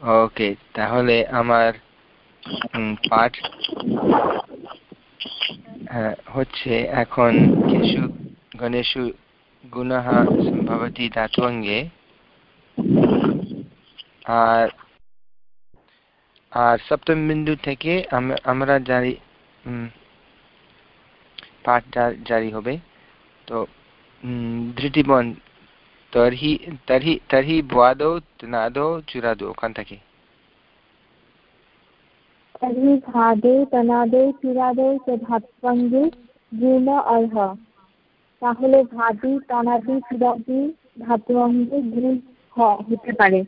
ওকে, তাহলে আমার পাঠ হচ্ছে এখন কেশু, গণেশু গুণः সম্ভবতি ধাতুঙ্গে আর আর সপ্তম বিন্দু থেকে আমরা জারি পাঠ জারি হবে। তো ধৃতিবন तर्हि तर्हि तर्हि भ्वादौ नादौ चुरादौ कन्तके तर्हि भादे तनादे चुरादे च धात्वङ्गे गुण अर्ह তাহলে ভাদি তনাদি চুরাদি ধাতুঅঙ্গে গুণ হতে পারে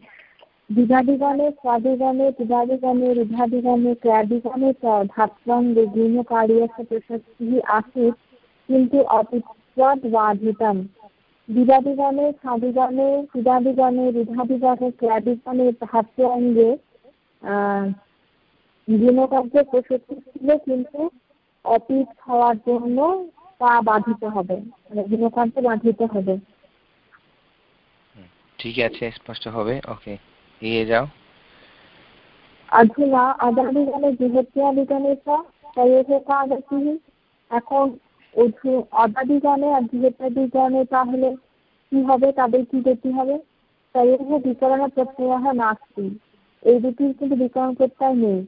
বিধাদিগণে স্বাদিগণে তিবাদিগণে ঋধাদিগণে ক্রয়াদিগণে চ ধাত্বঙ্গে গুণকার্যস্য প্রশস্তিः आसीत् किन्तु অপিত্বাत् बाधितम् বিবাদীগণে সাধুগণে ক্রীড়াদিগণে ঋধাদিগণে ক্রয়াদিগণে ভাষ্য অঙ্গে গুণকার্য প্রসক্তি ছিল কিন্তু অপিত হওয়ার জন্য তা বাধিত হবে মানে গুণকার্য বাধিত হবে। ঠিক আছে স্পষ্ট হবে ওকে এগিয়ে যাও। আধুনা আদানিগণে গৃহত্যাদিগণে চ তয়োহ কাগতিহি এখন এখন অদাদিগণে আর বৃহত্যাদিগণে তাহলে কি হবে? তাদের কি গতি হবে? তয়োহ বিকরণ প্রত্যয় নাস্তি। এই দুটির কিন্তু বিকরণ প্রত্যয় নেই।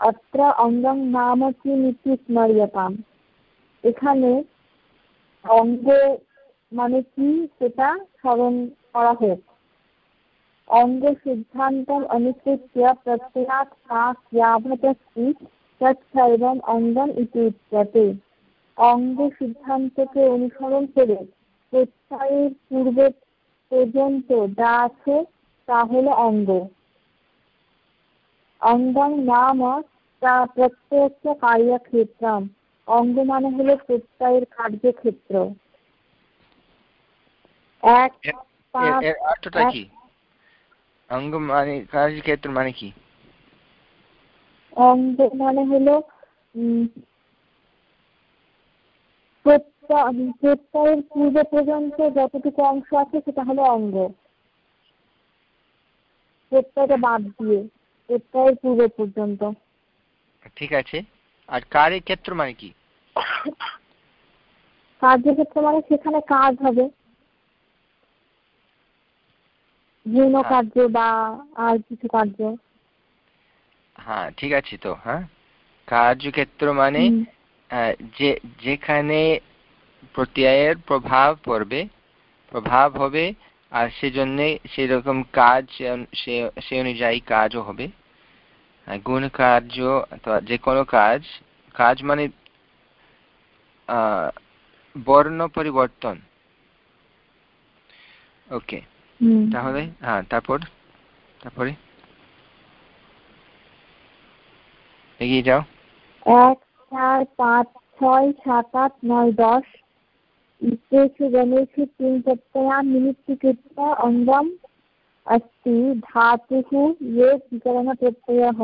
অত্র অঙ্গং নাম কি স্মর্যতাম। এখানে অঙ্গ মানে কি? সেটা স্মরণ করা হোক। অঙ্গ সিদ্ধান্তম অনুসৃত্য প্রত্যয়াৎ ক্রিয়াভতস্তি তৎসর্বম অঙ্গম ইতি উচ্যতে। অঙ্গ সিদ্ধান্তকে অনুসরণ করে প্রত্যয়ের পূর্ব পর্যন্ত যা আছে তা হলো অঙ্গ। অঙ্গং নাম তা প্রত্যক্ষ কার্যক্ষেত্র অঙ্গ মানে হলো প্রত্যয়ের কার্যক্ষেত্র। এক অর্থটা কি? অঙ্গ মানে কার্যক্ষেত্র মানে কি? অঙ্গ মানে হলো প্রত্যয়ের পূর্ব পর্যন্ত যতটুকু অংশ আছে সেটা হলো অঙ্গ। প্রত্যয়টা বাদ দিয়ে প্রত্যয়ের পূর্ব পর্যন্ত। ঠিক আছে। আর ক্ষেত্র মানে কি? কার্যক্ষেত্র মানে সেখানে কাজ হবে। যৌন হ্যাঁ। কার্য বা আর কিছু কার্য। হ্যাঁ ঠিক আছে তো হ্যাঁ। কার্যক্ষেত্র মানে যেখানে প্রত্যয়ের প্রভাব পড়বে প্রভাব হবে আর সেজন্য সেরকম কাজ সে অনুযায়ী কাজও হবে। গুণ কার্য অথবা যে কোনো কাজ কাজ মানে বর্ণ পরিবর্তন। ওকে তাহলে হ্যাঁ তারপর তারপরে। এগিয়ে যাও। এক চার পাঁচ ছয় সাত আট নয় দশ इत्येषु गणेषु किं प्रत्यया निमित्तीकृत्य अङ्गम् अस्ति धातुः ये विकरणप्रत्ययः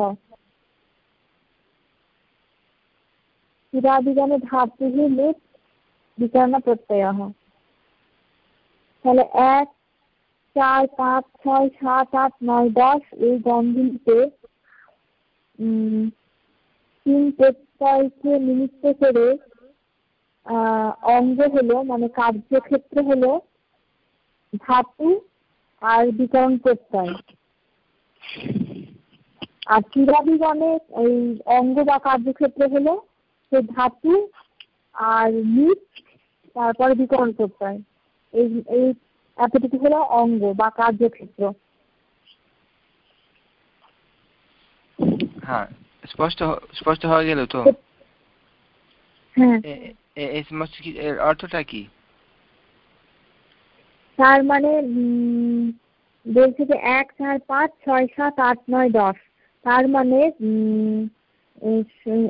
চিরাদিগণে ধাতুः লিপ বিকরণ প্রত্যয় তাহলে এক চার পাঁচ ছয় সাত আট নয় দশ এই গণগুলিতে তিন প্রত্যয়কে নিমিত্ত করে অঙ্গ হলো মানে কার্যক্ষেত্র হলো ধাতু আর বিকরণ প্রত্যয়। আর ক্রীড়াবিগণে এই অঙ্গ বা কার্যক্ষেত্র হলো সে ধাতু আর মিট তারপরে বিকরণ প্রত্যয়। এই এই এতটুকু হলো অঙ্গ বা কার্যক্ষেত্র। হ্যাঁ স্পষ্ট স্পষ্ট হয়ে গেল তো? হ্যাঁ। এর অর্থটা কি? তার মানে বলছে যে এক চার পাঁচ ছয় সাত আট নয় দশ। তার মানে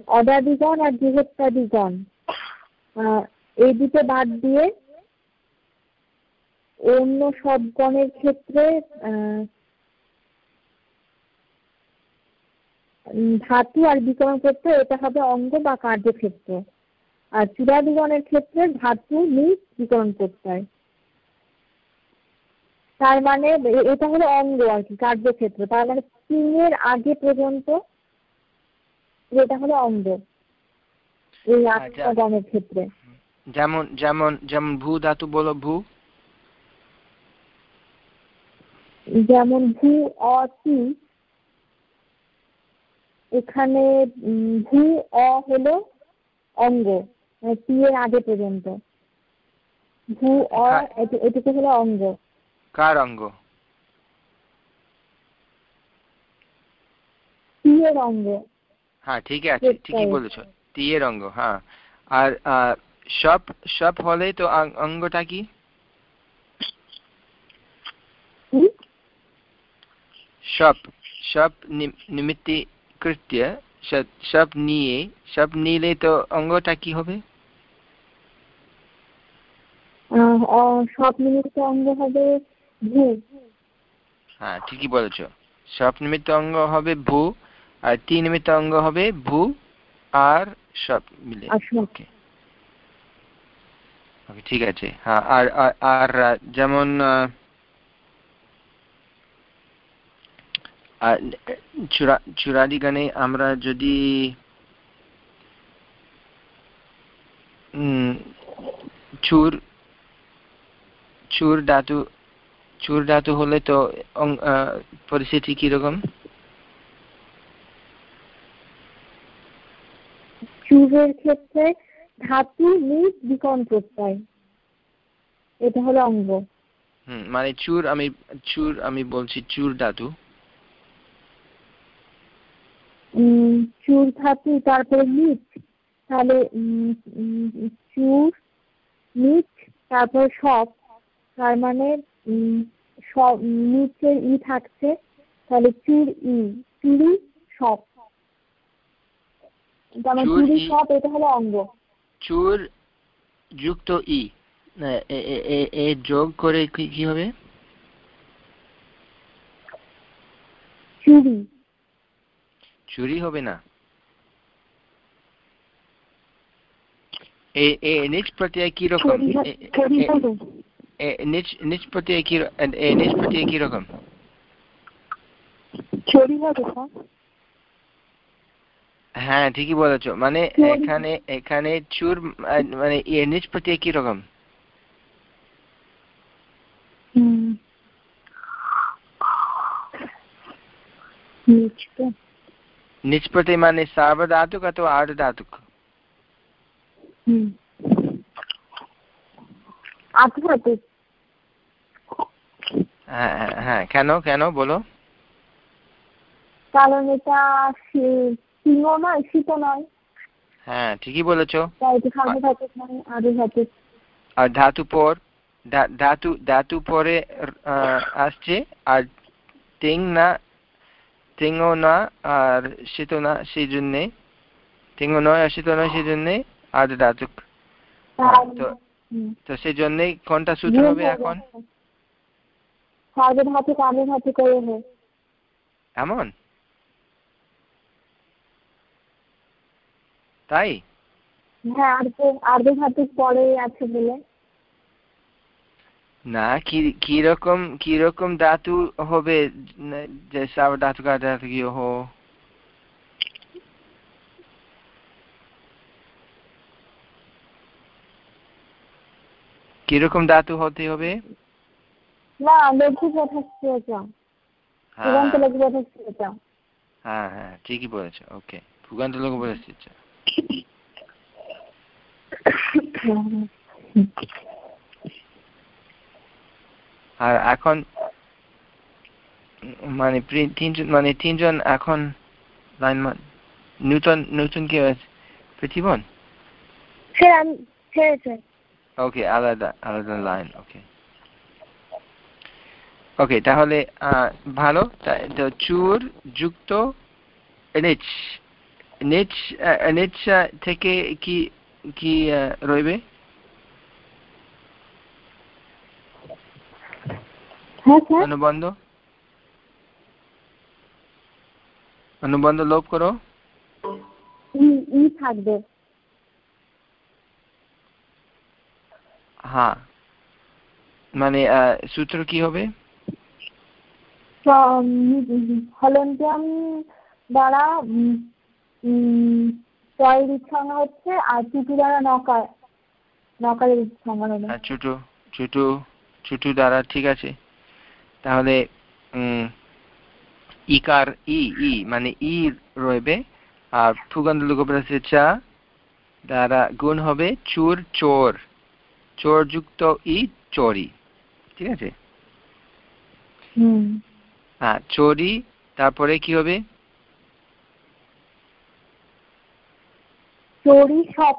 অদাদিগণ আর বৃহত্তাদিগণ। এই দুটো বাদ দিয়ে অন্য সবগণের ক্ষেত্রে ধাতু আর বিকরণ করতে এটা হবে অঙ্গ বা কার্যক্ষেত্র আর চূড়াদিগণের ক্ষেত্রে ধাতু নিজ বিকরণ করতে হয়। তার মানে এটা হলো অঙ্গ আর কি কার্যক্ষেত্র তার মানে তিনের আগে পর্যন্ত এটা হলো অঙ্গ। এই আচ্ছা। আত্মগণের ক্ষেত্রে। যেমন যেমন যেমন ভূ ধাতু বলো ভূ। যেমন ভূ অতি এখানে ভূ অ হলো অঙ্গ মানে টি এর আগে পর্যন্ত। ভূ অ এটুকু হলো অঙ্গ। কার অঙ্গ? টি এর অঙ্গ। হ্যাঁ ঠিক আছে ঠিকই বলেছ টি এর অঙ্গ হ্যাঁ। আর সব সব হলে তো অঙ্গটা কি? সব সব নিমিত্তি কৃত্য সব নিয়ে সব নিলে তো অঙ্গটা কি হবে? সব নিমিত্ত অঙ্গ হবে ভূ। হ্যাঁ ঠিকই বলেছ। সব নিমিত্ত অঙ্গ হবে ভূ আর তিন নিমিত্ত অঙ্গ হবে ভূ আর সব মিলে। ওকে ঠিক আছে। হ্যাঁ আর আর যেমন চূড়াদিগণে আমরা যদি চুর চুর ধাতু চুর ধাতু হলে তো পরিস্থিতি কীরকম? চুরের ক্ষেত্রে ধাতু নিজ বিকন প্রত্যয়। এটা হলো অঙ্গ। হুম মানে চুর আমি চুর আমি বলছি চুর ধাতু। চুর ধাতু তারপরে নিচ তাহলে চুর নিচ তারপর সব তার মানে সব নিচে ই থাকছে তাহলে চুর ই চুরি সব। যেমন চুরি সব এটা হলো অঙ্গ। চুর যুক্ত ই এ যোগ করে কি হবে চুরি। চুরি হবে না। নিজ প্রত্যয় কি রকম? নিজ প্রত্যয় কি নিজ প্রত্যয় কি রকম? হ্যাঁ ঠিকই বলেছ। মানে এখানে এখানে চুর মানে নিজ প্রত্যয় কি রকম? নিজ প্রত্যয় মানে সার্বধাতুক অথবা আর্ধধাতুক হ্যাঁ হ্যাঁ কেন কেন বলো কারণ এটা সিংহ নয় শীত নয় হ্যাঁ। ঠিকই বলেছ। আর ধাতু পর ধাতু ধাতু পরে আসছে আর তিং না তিংও না আর শীত না সেই জন্যে তিংও নয় আর শীত নয় সেই জন্যে আর ধাতুক তো তো সেই জন্যে কোনটা সূত্র হবে এখন? এমন? তাই? হ্যাঁ আর্ধধাতুক পরে আছে বলে। না কি কীরকম কীরকম ধাতু হবে যে ধাতুক হো? কীরকম ধাতু হতে হবে? না লঘু হ্যাঁ। হ্যাঁ ঠিকই বলেছ ওকে। লঘু পদস্থিত আর এখন মানে তিনজন মানে তিনজন এখন নূতন নতুন কি পৃথিবন ওকে আলাদা আলাদা লাইন ওকে। ওকে তাহলে ভালো তো চুর যুক্ত নিচ নিচ নিচ থেকে কি কি রইবে? অনুবন্ধ? অনুবন্ধ লোপ করো। থাকবে। হ্যাঁ। মানে সূত্র কি হবে? হলন্তিয়াম দ্বারা হচ্ছে আর চুটু দ্বারা নকার নকারের উচ্চাঙ্গ হবে। চুটু চুটু চুটু দ্বারা ঠিক আছে। তাহলে ইকার ই ই মানে ই রইবে আর ফুগন্ধ লুকোপ্রাসের চা দ্বারা গুণ হবে চুর চোর চোর যুক্ত ই চোরি ঠিক আছে? হ্যাঁ চোরি তারপরে কি হবে? চোরি সব।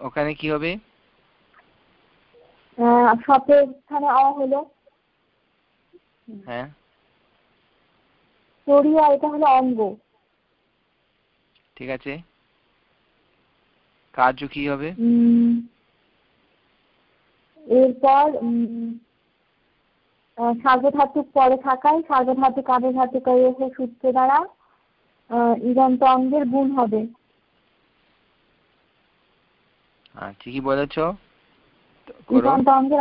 ওখানে কি হবে? সপের স্থানে অ হলো। হ্যাঁ। চড়িয়া এটা হলো অঙ্গ। ঠিক আছে। কার্য কি হবে? এরপর সার্বধাতুক পরে থাকায় সার্বধাতুক আবেধাতুক এসে সূত্র দ্বারা ইগন্ত অঙ্গের গুণ হবে। ঠিকই বলেছ।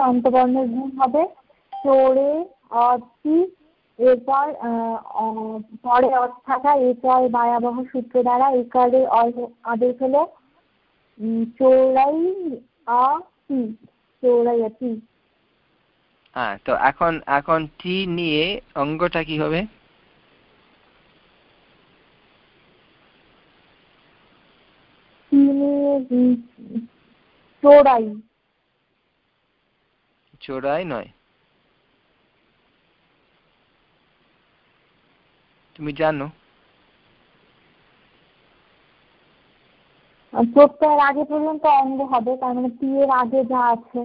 অন্তবর্ণের গুণ হবে। চোরে অতি এরপর পরে থাকা বায়াবহ সূত্র দ্বারা একারের আদেশ হলো চৌরাই আতি চৌরাইয়াতি হ্যাঁ তো এখন এখন টি নিয়ে অঙ্গটা কি হবে? চোরাই। চোরাই নয়। তুমি জানো। প্রত্যয়ের আগে পর্যন্ত অঙ্গ হবে তার মানে এর আগে যা আছে?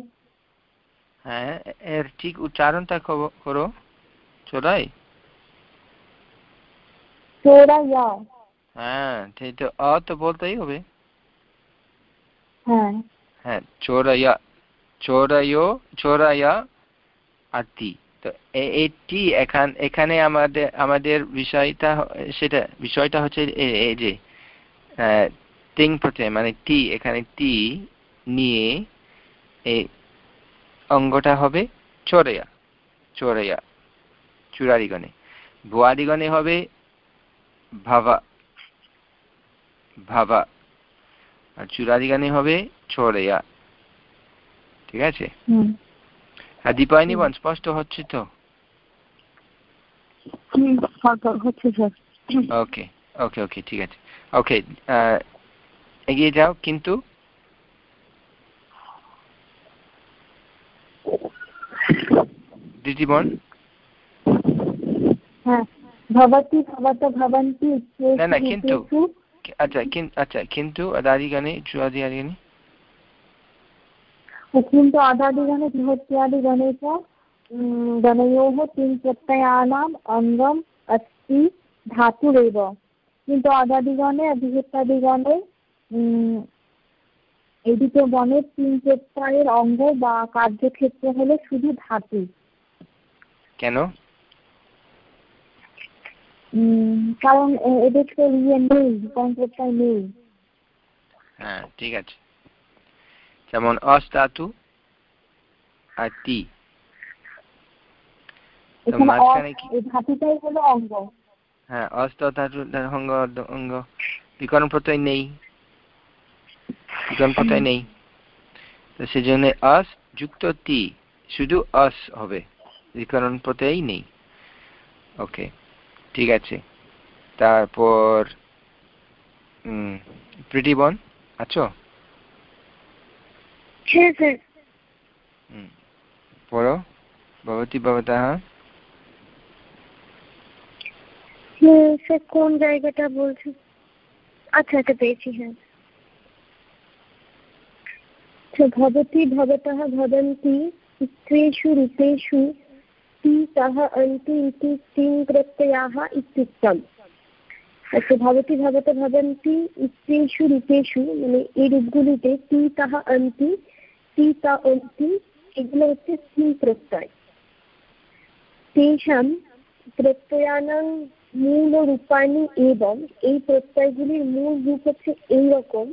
হ্যাঁ এর ঠিক উচ্চারণটা করো। চোরাই? চোরাইয়া হ্যাঁ সেই তো অ তো বলতেই হবে। হ্যাঁ। হ্যাঁ চোরাইয়া চোরাইও, চোরাইয়া আতি তো এটি এখান, এখানে আমাদের আমাদের বিষয়টা সেটা, বিষয়টা হচ্ছে এই যে তিং প্রত্যয় মানে টি এখানে টি নিয়ে এই অঙ্গটা হবে চোরেয়া চোরাইয়া চূড়ারিগণে ভুয়ারিগণে হবে ভাবা ভাবা আর চূড়ারিগণে হবে চোরেয়া ঠিক আছে? আর দীপায়নি বন স্পষ্ট হচ্ছে তো? ওকে ওকে ওকে ঠিক আছে। ওকে এগিয়ে যাও কিন্তু। দিদিবন হ্যাঁ ভবতি ভবত ভবন্তি না না কিন্তু আচ্ছা আচ্ছা কিন্তু আদাদিগণে চুয়াদিগানে किन्तु आदादिगणे विभक्त्यादिगणे च गणयोः किं प्रत्ययानाम् अङ्गम् अस्ति धातुरेव কিন্তু আদাদিগণে বিভক্তাদিগণে এই দুটো বনের তিন প্রত্যয়ের অঙ্গ বা কার্যক্ষেত্র হলো শুধু ধাতু কেন কারণ এদের তো ইয়ে নেই কোন প্রত্যয় নেই হ্যাঁ ঠিক আছে যেমন অস ধাতু আর টি ধাতুটাই হলো অঙ্গ। হ্যাঁ অস্ত অঙ্গ অঙ্গ। বিকরণ প্রত্যয় নেই। বিকরণ প্রত্যয় নেই। তো সেজন্য অস যুক্ত শুধু অস হবে। বিকরণ প্রত্যয় নেই। ওকে ঠিক আছে। তারপর প্রীতিবন আছো? बोलो भवती भवतः সে কোন জায়গাটা বলছে আচ্ছা এটা পেয়েছি হ্যাঁ ভবতি ভবতः ভবন্তি স্ত্রীষু রূপেষু তিতः অন্তি ইতি তিন প্রত্যয়াः ইত্যুক্তম আচ্ছা ভবতি ভবত ভবন্তি স্ত্রীষু রূপেষু মানে এই রূপগুলিতে তিতः অন্তি তি তা অন্তি এগুলো হচ্ছে তিন প্রত্যয়। তেষাম প্রত্যয়ানাং মূল রূপানি এবং এই প্রত্যয়গুলির মূল রূপ হচ্ছে এইরকম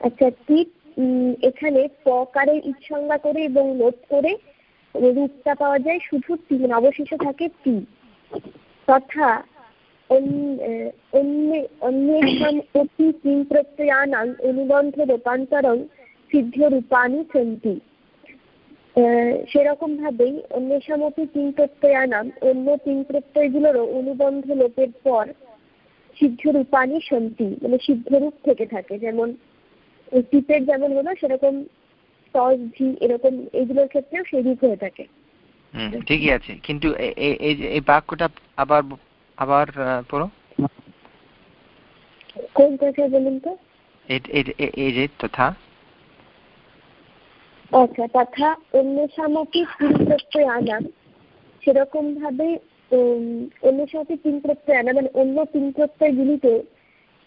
আচ্ছা এখানে পকারের ইৎসংজ্ঞা করে এবং লোপ করে রূপটা পাওয়া যায় শুধু তিন অবশেষে থাকে তি তথা অনুবন্ধ রূপান্তরং সিদ্ধ রূপানি অন্য অনুবন্ধ লোপের পর সিদ্ধ রূপানি সন্তি মানে সিদ্ধরূপ থেকে থাকে। যেমন টিপের যেমন হলো, সেরকম ঝি এরকম এগুলোর ক্ষেত্রেও সেই হয়ে থাকে। ঠিকই আছে। কিন্তু এই বাক্যটা আবার আবার পড়ো। কোন কথা বলুন তো? এই যে তথা। আচ্ছা তথা অন্যসামপি তিন প্রত্যয় আনাম সেরকম ভাবে অন্যসামপি তিন প্রত্যয় আনা মানে অন্য তিন প্রত্যয়গুলিতে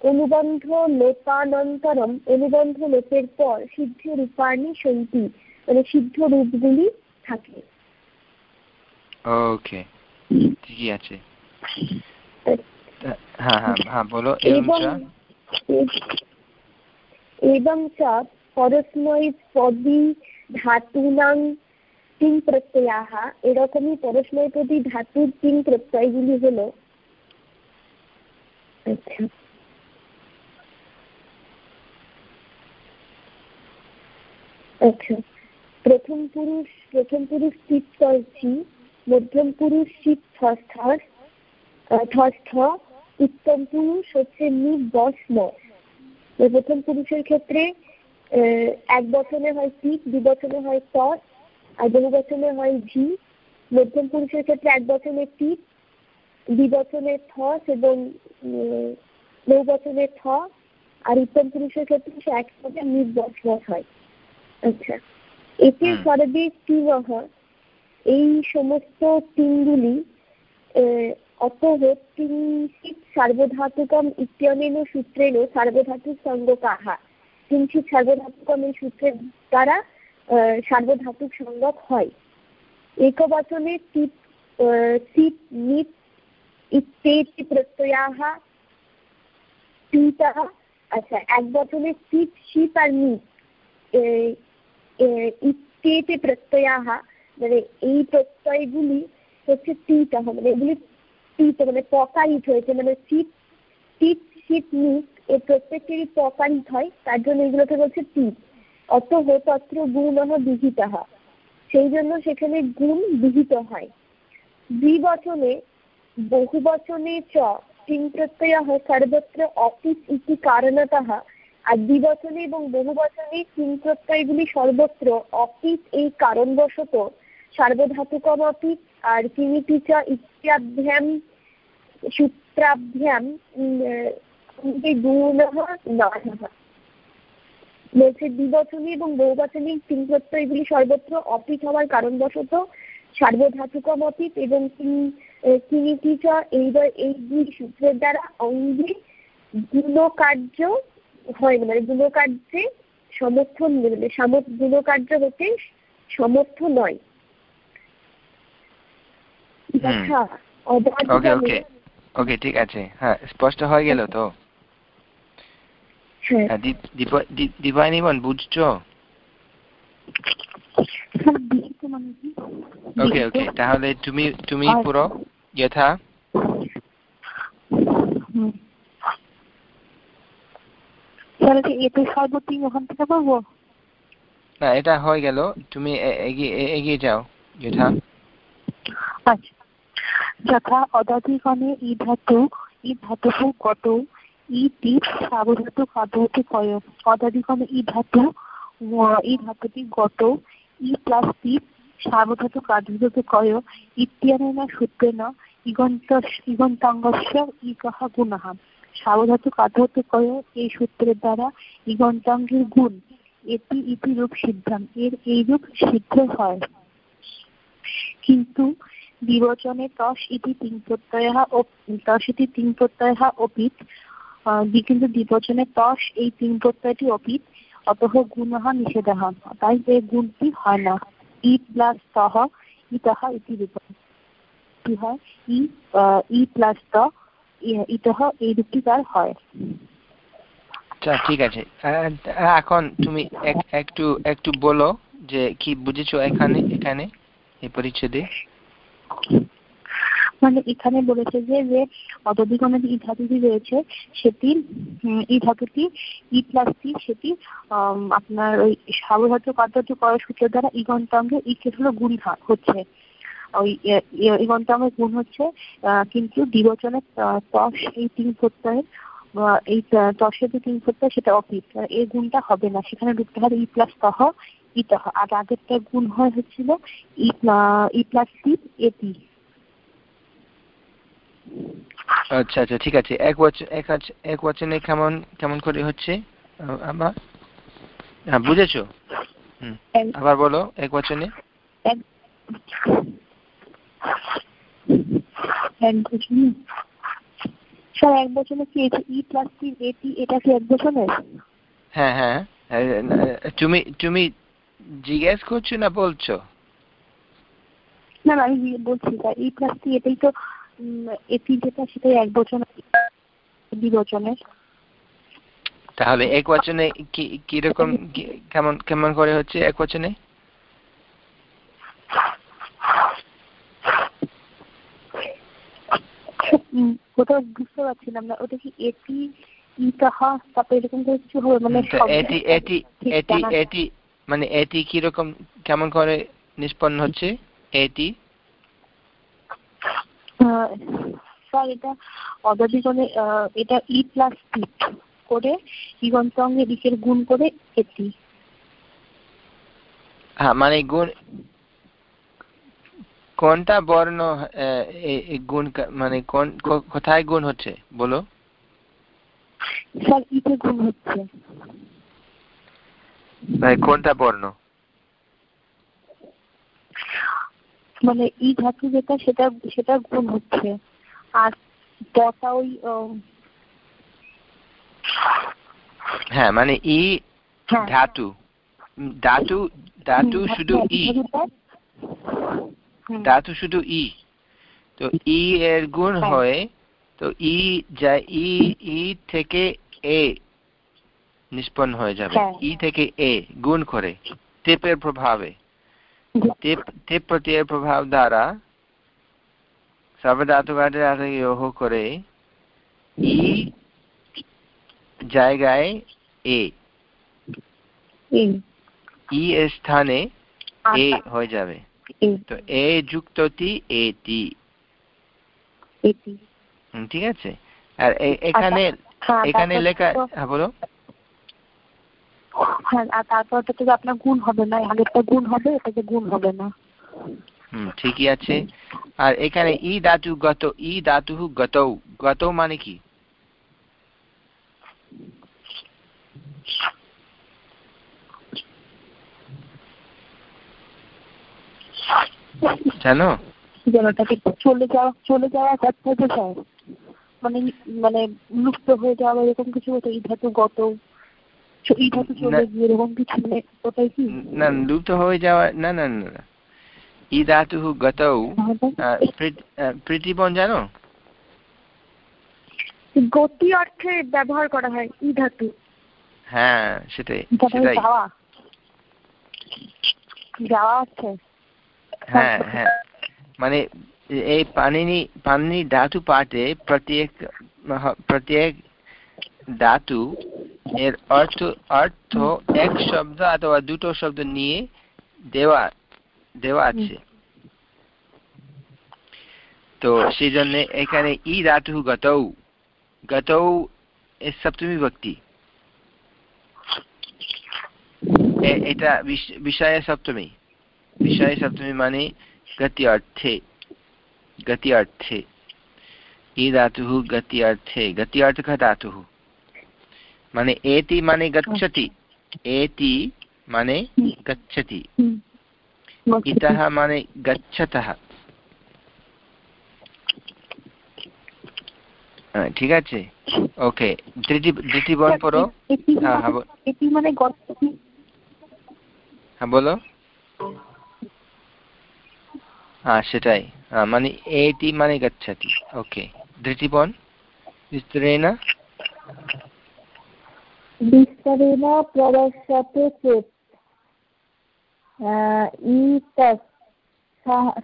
অনুবন্ধ লোপানন্তরম অনুবন্ধ লোপের পর সিদ্ধ রূপানি সন্তি মানে সিদ্ধ রূপগুলি থাকে। ওকে ঠিকই আছে। হ্যাঁ হ্যাঁ হ্যাঁ বলো এবং চ? পরস্মৈ পদী ধাতুনাং তিন প্রত্যয়াহ এরকমই পরস্মৈপদী ধাতুর তিন প্রত্যয়গুলি হলো। আচ্ছা। আচ্ছা। প্রথম পুরুষ প্রথম পুরুষ স্থিত করছি মধ্যম পুরুষ শীত ঠস্থ ঠস্থ উত্তম পুরুষ হচ্ছে নিব বস প্রথম পুরুষের ক্ষেত্রে এক বছরে হয় শীত, দু বছরে হয় তস আর বহু বছরে হয় ঝি। মধ্যম পুরুষের ক্ষেত্রে এক বছরে টিপ দ্বিবচনের থস এবং বহু বছরের থ আর উত্তম পুরুষের ক্ষেত্রে সে এক একসাথে বস হয়। আচ্ছা। এতে সর্বে তিনহ এই সমস্ত তিনগুলি অতঃ কিঞ্চিৎ সার্বধাতুকম ইত্যনেন সূত্রেণ সার্বধাতু সঙ্গকাহা কিঞ্চিৎ সার্বধাতুকম এই সূত্রের দ্বারা সার্বধাতুক সঙ্গক হয়। একবচনে টিপ টিপ নিপ ইত্যেতি প্রত্যয়াহ টিতः আচ্ছা এক বচনে টিপ শিপ আর নিপ। ইত্যেতে প্রত্যয়াহ মানে এই প্রত্যয়গুলি হচ্ছে টিটা মানে এগুলি টিতে মানে পকারিত হয়েছে মানে শীত টিপ শীত নিট এই প্রত্যেকটিরই পকারিত হয়, তার জন্য এগুলোকে বলছে টিপ অত তত্র গুণ বিহিত সেই জন্য সেখানে গুণ বিহিত হয়। দ্বিবচনে বহু বচনে চ, তিন প্রত্যয় সর্বত্র অফিস ইতি কারণতঃ আর দ্বিবচনে এবং বহু বচনে তিন প্রত্যয়গুলি সর্বত্র অফিস এই কারণবশত সার্বধাতুকমপি আর কিমিতি চ ইত্যাভ্যাম সূত্রাভ্যাম বলছে দ্বিবচনী এবং বহুবচনী তিন প্রত্যয়গুলি সর্বত্র অপিত হওয়ার কারণবশত সার্বধাতুকম অপিত এবং কিমিতি চ এই দুই সূত্রের দ্বারা অঙ্গি গুণকার্য হয় না মানে গুণকার্যে সমর্থন মানে গুণকার্য হতে সমর্থ নয়। ওকে ওকে ওকে ঠিক আছে। হ্যাঁ স্পষ্ট হয়ে গেল তো? হ্যাঁ, দীপায়নিবন বুঝছ? ওকে ওকে তাহলে তুমি তুমি পুরো যথা? তাহলে এতে সর্বতিন ওখান থেকে পাবো না এটা হয়ে গেল। তুমি এগিয়ে যাও যথা আচ্ছা। যথা ই ধাতু ই ধাতুः গত ইতি সাবধাতু কাধাতু কয়। ই ধাতু ই ধাতুটি গত ই প্লাস টি সাবধাতু কাধাতু কয়। ইত্যনেন সূত্রেণ ইগন্ত ইগন্তাঙ্গস্য ইকः গুণः সাবধাতু কাধাতু কয় এই সূত্রের দ্বারা ইগন্তাঙ্গের গুণ, এটি ইতি রূপ সিদ্ধাম এর এই রূপ সিদ্ধ হয়। কিন্তু বিবচনে তস ইতি তিন প্রত্যয় তস ইতি তিন প্রত্যয় অপিত কিন্তু দ্বিবচনে তস এই তিন প্রত্যয়টি অপিত, অতঃ গুণ নিষেধ। তাই এই গুণটি হয় না। ইট প্লাস তহ ইতহ ইতি রূপ কি হয়? ই ই প্লাস ত ইতহ এই দুটি তার হয়। আচ্ছা ঠিক আছে। এখন তুমি একটু একটু বলো যে কি বুঝেছ এখানে এখানে এই পরিচ্ছেদে? মানে এখানে বলেছে যে যে অতদিগণে ই ধাতুটি রয়েছে সেটি ই ধাতুটি ই প্লাস টি সেটি আপনার ওই সাবধাত কার্যত করার সূত্রের দ্বারা ইগন্তাঙ্গে ইকে হলো গুণ হচ্ছে। ওই ইগন্তাঙ্গের গুণ হচ্ছে কিন্তু দ্বিবচনের তস এই তিন প্রত্যয়ের এই তসের যে তিন প্রত্যয় সেটা অপিত এই গুণটা হবে না। সেখানে ঢুকতে হবে ই প্লাস তহ ইতহ আর আগেরটা গুণ হয় হচ্ছিল ই প্লাস টি এটি আচ্ছা আচ্ছা ঠিক আছে। এক বচন এক বচনে কেমন কেমন করে হচ্ছে? আবার? হ্যাঁ বুঝেছ? আবার বলো এক বচনে। এক স্যার এক বচনে কি ই প্লাস টি এটি এটা কি এক বচনের হ্যাঁ হ্যাঁ তুমি তুমি জিজ্ঞেস করছ না বলছো? না না আমি বলছি স্যার ই প্লাস টি এটাই তো এটি যেটা সেটাই এক বচন দ্বিবচনের তাহলে এক বচনে কি কীরকম কেমন কেমন করে হচ্ছে এক বচনে ওটা বুঝতে পারছিলাম না। ওটা কি এটি ইতাহা তারপর এরকম করে কিছু হবে? মানে এটি এটি এটি এটি মানে এটি কীরকম কেমন করে নিষ্পন্ন হচ্ছে? এটি? স্যার এটা অদাদিগণে এটা ই প্লাস টি করে ইগন্ত অঙ্গে দিকের গুণ করে এটি। হ্যাঁ মানে গুণ কোনটা বর্ণ গুণ মানে কোন কোথায় গুণ হচ্ছে? বলো। গুণ হচ্ছে। কোনটা বর্ণ? মানে ই ধাতু যেটা সেটা সেটা গুণ হচ্ছে। আর দটা ওই হ্যাঁ মানে ই ধাতু। ধাতু ধাতু শুধু ই। ধাতু শুধু ই। তো ই। এর গুণ হয়। তো ই যা ই ই থেকে এ নিষ্পন্ন হয়ে যাবে। ই থেকে এ গুণ করে টেপের প্রভাবে। টেপ প্রত্যয়ের প্রভাব দ্বারা সর্বধাতুকার্যোহ করে ই জায়গায় এ। ই। স্থানে এ হয়ে যাবে। এ যুক্ত টি এটি ঠিক আছে? আর এখানে এখানে লেখা হ্যাঁ বলো। হ্যাঁ আর তারপরটা থেকে আপনার গুণ হবে না আগেরটা গুণ হবে এটাতে গুণ হবে না। হুম ঠিকই আছে। আর এখানে ই ধাতু গত ই ধাতু গত। গত মানে কি? জানো চলে যাওয়া চলে যাওয়া কথা তো স্যার মানে মানে লুপ্ত হয়ে যাওয়া এরকম কিছু হতো ই ধাতু গত ই ধাতু চলে গিয়ে এরকম কিছু ওটাই কি? না লুপ্ত হয়ে যাওয়া না না না ই ধাতু গত প্রীতিবন জানো? গতি অর্থে ব্যবহার করা হয় ই ধাতু। হ্যাঁ সেটাই সেটাই। যাওয়া। যাওয়া আছে। হ্যাঁ হ্যাঁ। মানে এই পানিনি পানিনি ধাতু পাঠে প্রত্যেক প্রত্যেক ধাতু এর অর্থ অর্থ এক শব্দ অথবা দুটো শব্দ নিয়ে দেওয়া দেওয়া আছে। তো সেই জন্য এখানে ই ধাতু গতৌ গতৌ এর সপ্তমী ভক্তি। এটা বিষয় সপ্তমী। বিষয় সপ্তমী মানে গতি অর্থে गति अर्थे ई धातुः गति अर्थे गति अर्थकः धातुः माने एति माने गच्छति एति माने गच्छति इतः माने गच्छतः ঠিক আছে ওকে ধৃতি ধৃতি বন পড়ো হ্যাঁ হ্যাঁ বলো হ্যাঁ সেটাই। হ্যাঁ, মানে এটি মানে গচ্ছতি ওকে ধৃতিবন বিস্তরেণ বিস্তরেণ প্রদর্শতে চেত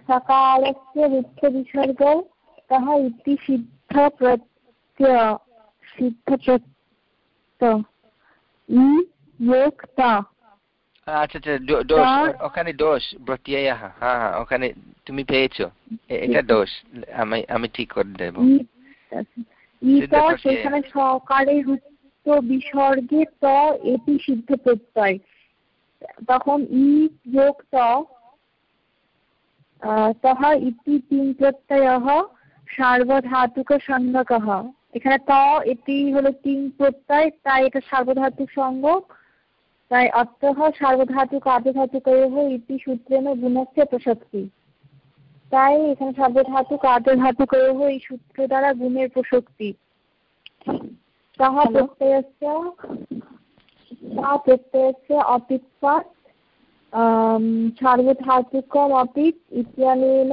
সকালস্য মুখ্যবিসর্গ ইতি সিদ্ধ সিদ্ধ ই আচ্ছা আচ্ছা ওখানে দোষ প্রত্যয় হ্যাঁ হ্যাঁ ওখানে তুমি পেয়েছ। এটা দোষ। আমি আমি ঠিক করে দেব। সেখানে সকালে রুক্ত বিসর্গে ত এটি সিদ্ধ প্রত্যয়। তখন ই যোগ ত তহ ইতি তিন প্রত্যয় সার্বধাতুক সঙ্গক এখানে ত এটি হলো তিন প্রত্যয় তাই এটা সার্বধাতুক সঙ্গ। তাই অর্থ সার্বধাতুক আর্ধধাতুকয়োः ইতি সূত্রেণ গুণस्य প্রসক্তি। তাই এখানে শব্দ ধাতু কার্য ধাতু কয়োহ এই সূত্র দ্বারা গুণের প্রসক্তি। তাহা প্রত্যয়স্য তা প্রত্যয়স্য অপিৎপাত সার্বধাতুকম অপিৎ ইত্যালেন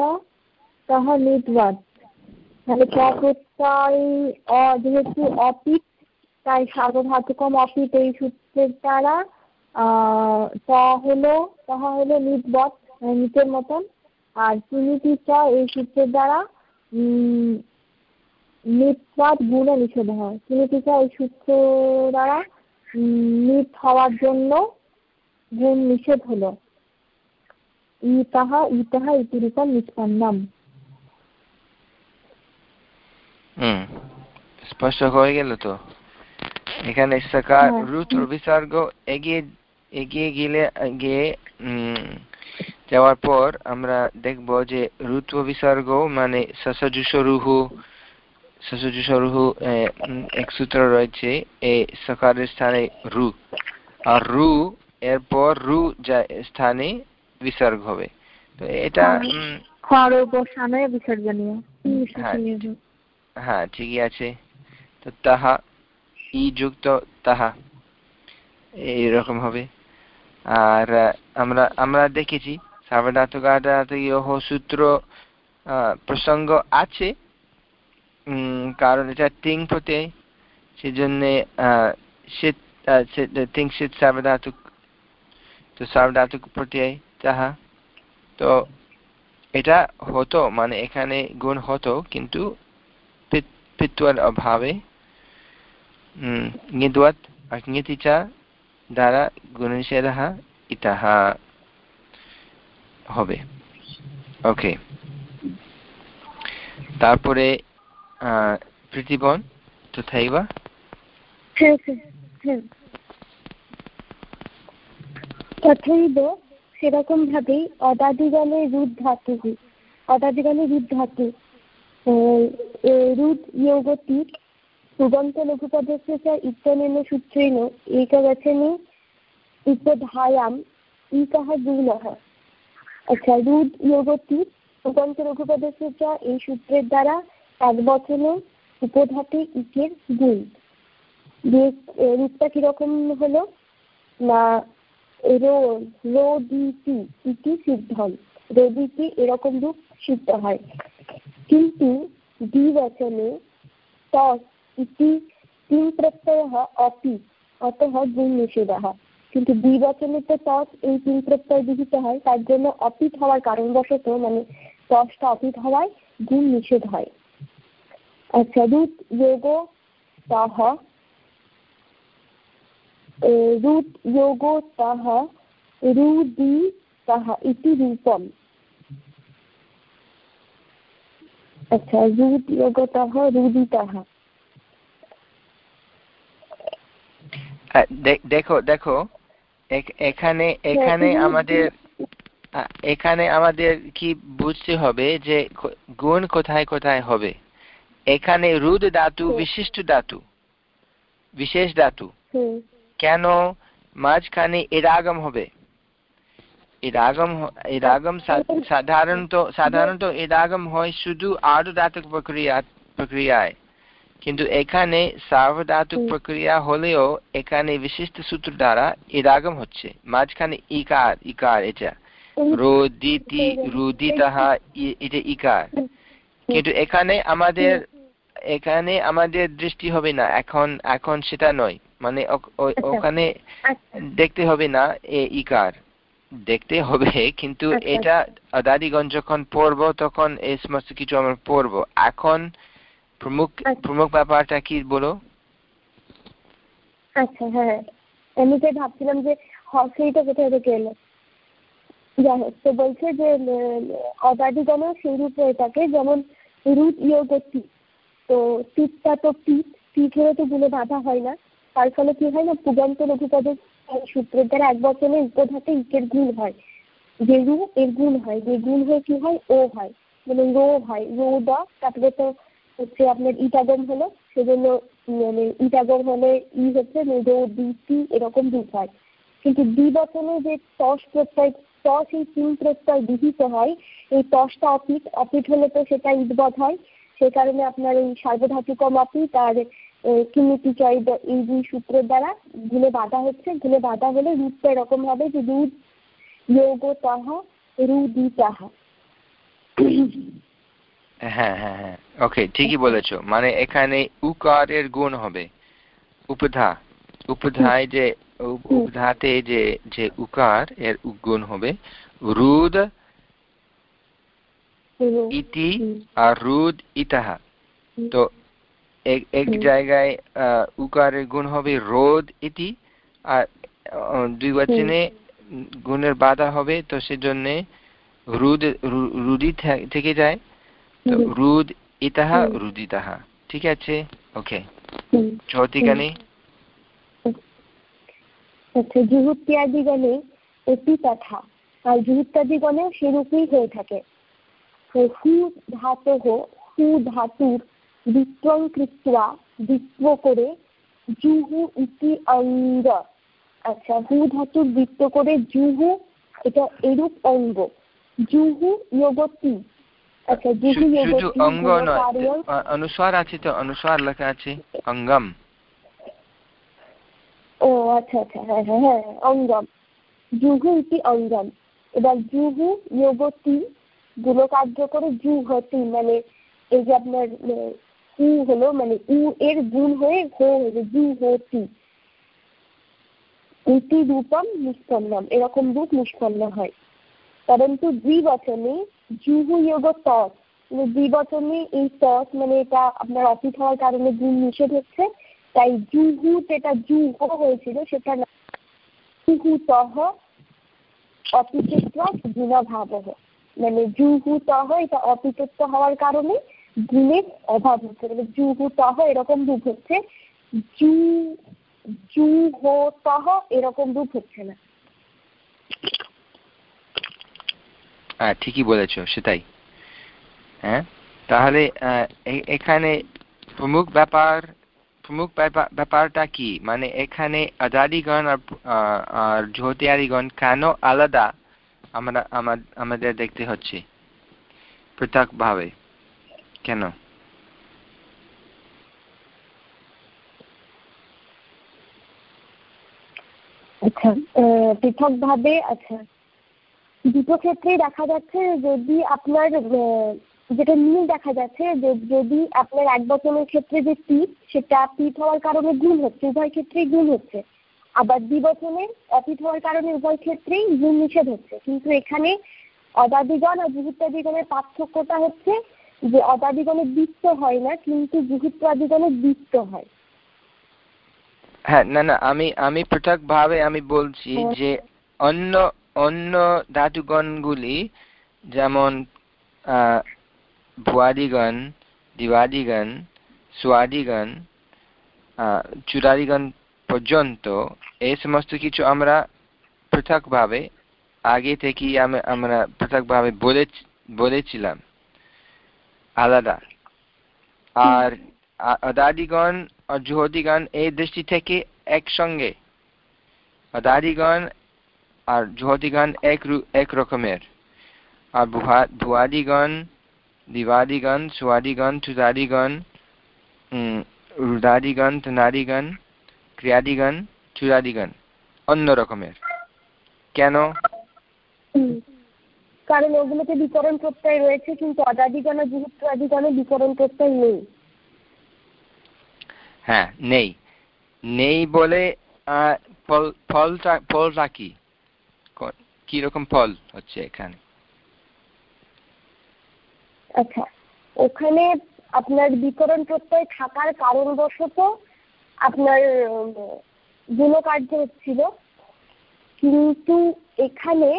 তাহা নিদ্বাত তাহলে ক প্রত্যয় যেহেতু অপিৎ তাই সার্বধাতুকম অপিৎ এই সূত্রের দ্বারা তা হলো তাহা হলো নিদ্বত মানে নিচের মতন। আর সুনীতি চ এই সূত্রের দ্বারা? নিৎপাত গুণে নিষেধ হয়। সুনীতি চ এই সূত্র দ্বারা? নিত হওয়ার জন্য গুণ নিষেধ হলো। ইতাহা ইতাহা ইতিরূপম নিষ্পন্নম। স্পষ্ট হয়ে গেল তো? এখানে সকার রুত বিসর্গ এগিয়ে এগিয়ে গেলে গিয়ে যাওয়ার পর আমরা দেখব যে রুত্ব বিসর্গ মানে সসজুসরুহু সসজুসরুহু এক সূত্র রয়েছে এই সকারের স্থানে রু। আর রু এরপর রু স্থানে বিসর্গ হবে। তো এটা হ্যাঁ ঠিকই আছে। তো তাহা ই যুক্ত তাহা এইরকম হবে। আর আমরা আমরা দেখেছি সাবধাতুকাটাতয়োহ সূত্র প্রসঙ্গ আছে কারণ এটা তিং প্রত্যয় সেজন্যে শীত তিং শীত সাবধাতুক তো সাবধাতুক প্রত্যয় তাহা তো এটা হতো মানে এখানে গুণ হতো কিন্তু পিত্তর অভাবে ঙিদ্বৎ অজ্ঞিতি চ দ্বারা গুণনিষেধः ইতাহা হবে। ওকে তারপরে প্রীতিবন তথাইবা তথৈব সেরকম ভাবেই অদাদিগলে রুদ ধাতু অদাদিগলে রুদ ধাতু। রুদ ইয়োগতি সুগন্ত লঘুপদস্য ইত্যনেন সূত্রেণ, একগছনি ইত্যধায়াম, ইকহ গুণহ আচ্ছা ইয়োগতি সুবন্ত লঘুপদस्य চ এই সূত্রের দ্বারা এক বচনে উপধাতে ইকের গুণ। রূপটা কীরকম হলো? না, রো রোদিতি ইতি সিদ্ধম। রোদিতি এরকম রূপ সিদ্ধ হয়। কিন্তু দ্বিবচনে তস ইতি তিন প্রত্যয় অপি, অতঃ গুণ নিষেধ কিন্তু দ্বিবচনে তো তস এই তিন প্রত্যয় বিহিত হয়, তার জন্য অপিত হওয়ার কারণবশত মানে তসটা অপিত হওয়ায় গুণ নিষেধ হয়। আচ্ছা রুট যোগ, তহ। রুট যোগ, তহ। রুদি, তহ, ইতি রূপম। আচ্ছা রুট যোগতः রুদিতः দেখো দেখো এখানে এখানে আমাদের এখানে আমাদের কি বুঝতে হবে যে গুণ কোথায় কোথায় হবে? এখানে রুদ ধাতু বিশিষ্ট ধাতু বিশেষ ধাতু। কেন? মাঝখানে এরাগম হবে। এরাগম এরাগম সাধারণত সাধারণত এরাগম হয় শুধু আরও ধাতুক প্রক্রিয়া প্রক্রিয়ায়। কিন্তু এখানে সার্বধাতুক প্রক্রিয়া হলেও এখানে বিশিষ্ট সূত্র দ্বারা ইরাগম হচ্ছে। মাঝখানে ইকার ইকার এটা। রোদিতি রুদিতাহ এটা ইকার। কিন্তু এখানে আমাদের এখানে আমাদের দৃষ্টি হবে না। এখন এখন সেটা নয়। মানে আচ্ছা। ওখানে আচ্ছা। দেখতে হবে না এ ইকার। দেখতে হবে কিন্তু আচ্ছা। এটা দাদিগণ যখন পড়ব তখন এই সমস্ত কিছু আমরা পড়ব। এখন প্রমুখ প্রমুখ ব্যাপারটা কি বলো? আচ্ছা হ্যাঁ। আমি ভাবছিলাম যে সেইটা কোথায় থেকে এলো? যাই হোক তো বলছে যে অবাদিগণও সেই রূপে থাকে যেমন রুট তো পিঠটা তো তো গুলো বাধা হয় না। তার ফলে কি হয় না পুগন্ত লঘুপদের সূত্রের দ্বারা এক বছরে উপধাতে ইকের গুণ হয়। যে রু এর গুণ হয় যে গুণ হয়ে কি হয় ও হয়। মানে রো হয় রো দ তারপরে তো হচ্ছে আপনার ইটাগম হলো, সেজন্য মানে ইটাগম হলে ই হচ্ছে রো দি এরকম রূপ হয় কিন্তু দ্বিবচনে যে তস প্রত্যয় তস এই তিন প্রত্যয় বিহিত হয়, এই তসটা অপিট অপিট হলে তো সেটা ইদবধ হয়। সে কারণে আপনার এই সার্বধাতুকম অপিট আর কিমিতিচয় এই দুই সূত্রের দ্বারা গুলে বাধা হচ্ছে। গুলে বাধা হলে রূপটা এরকম হবে যে রুদ যোগ তাহ রুদি তাহা। হ্যাঁ হ্যাঁ হ্যাঁ। ওকে ঠিকই বলেছ। মানে এখানে উকারের গুণ হবে। উপধা। উপধায় যে উপধাতে যে যে উকার এর গুণ হবে। রুদ ইতি আর রুদ ইতাহা। তো এক জায়গায় উকারের গুণ হবে রোদ ইতি। আর দুই বচনে গুণের বাধা হবে তো সেজন্য রুদ রুদি থেকে যায়। তো রুদ ইতাহা রুদিতাহা। ঠিক আছে? ওকে। চৌতিকানি আচ্ছা জুহুত্যাদিগণে এটি তথা আর জুহুত্যাদিগণে সেরূপই হয়ে থাকে। হু ধাতহ হু ধাতুর দ্বিত্বং কৃত্বা দ্বিত্ব করে জুহু ইতি অঙ্গ। আচ্ছা হু ধাতুর বৃত্ত করে জুহু এটা এরূপ অঙ্গ। জুহু ইয়োগতি আচ্ছা ইয়োগতি অঙ্গ অনুসার আছে তো লেখা আছে অঙ্গম। ও আচ্ছা আচ্ছা হ্যাঁ হ্যাঁ হ্যাঁ অঙ্গম। ইতি অঙ্গম। এবারগুলো কার্য করে মানে এই যে আপনার উ হলো মানে উ এর গুণ হয়ে হো হলো জু হতি ইতি রূপম নিষ্পন্নম এরকম রূপ নিষ্পন্ন হয়। পরন্তু দ্বিবচনে জুহু যোগ তৎ। মানে দ্বিবচনে এই তৎ মানে এটা আপনার অফিস হওয়ার কারণে গুণ নিষেধ হচ্ছে তাই জুহু যেটা জুহ হয়েছিল সেটা জুহু তহ অপিচিত্র গুণভাবহ। মানে জুহু তহ এটা অপিচিত্র হওয়ার কারণে গুণের অভাব হচ্ছে। মানে জুহু তহ এরকম রূপ হচ্ছে জু জু হো তহ এরকম রূপ হচ্ছে না। হ্যাঁ ঠিকই বলেছ, সেটাই। হ্যাঁ? তাহলে এখানে প্রমুখ ব্যাপার, প্রমুখ ব্যাপারটা কি? মানে এখানে আজাদিগণ আর জ্যোতিয়ারিগণ কেন আলাদা? আমরা আমাদের দেখতে হচ্ছে। পৃথক ভাবে কেন? আচ্ছা পৃথক ভাবে আচ্ছা। দুটো ক্ষেত্রেই দেখা যাচ্ছে যদি আপনার যেটা মিল দেখা যাচ্ছে যে যদি আপনার এক বছরের ক্ষেত্রে যে পিঠ সেটা পিঠ হওয়ার কারণে গুণ হচ্ছে উভয় ক্ষেত্রেই গুণ হচ্ছে। আবার দ্বিবচনে অপিঠ হওয়ার কারণে উভয় ক্ষেত্রেই গুণ নিষেধ হচ্ছে। কিন্তু এখানে অদাদিগণ আর বিভুত্তাদিগণের পার্থক্যটা হচ্ছে যে অদাদিগণের বৃত্ত হয় না কিন্তু বিভুত্বাদিগণের বৃত্ত হয়। হ্যাঁ না না আমি আমি পৃথক ভাবে আমি বলছি হ্যাঁ। যে অন্য অন্য ধাতুগণগুলি যেমন ভুয়াদিগণ, দিবাদিগণ, সোয়াদিগণ চুরাদিগণ পর্যন্ত, এই সমস্ত কিছু আমরা পৃথকভাবে, আগে থেকেই আমরা পৃথকভাবে বলে, বলেছিলাম। আলাদা। আর অদাদিগণ আর এই দৃষ্টি থেকে একসঙ্গে। অদাদিগণ আর জুহদিগণ এক এক রকমের। আর ভুয়াদিগণ দিবাদিগণ সুয়াদিগণ চুদাদিগণ রুদাদিগণ তনাদিগণ ক্রিয়াদিগণ চুরাদিগণ অন্য রকমের। কেন? কারণ ওগুলোতে বিকরণ প্রত্যয় রয়েছে কিন্তু অদাদিগণে যেহেতু আদিগণে বিকরণ প্রত্যয় নেই। হ্যাঁ নেই। নেই বলে ফল ফলটা ফলটা কি কীরকম ফল হচ্ছে এখানে? আচ্ছা ওখানে আপনার বিকরণ প্রত্যয় থাকার কারণবশত আপনার গুণকার্য হচ্ছিল। কিন্তু এখানে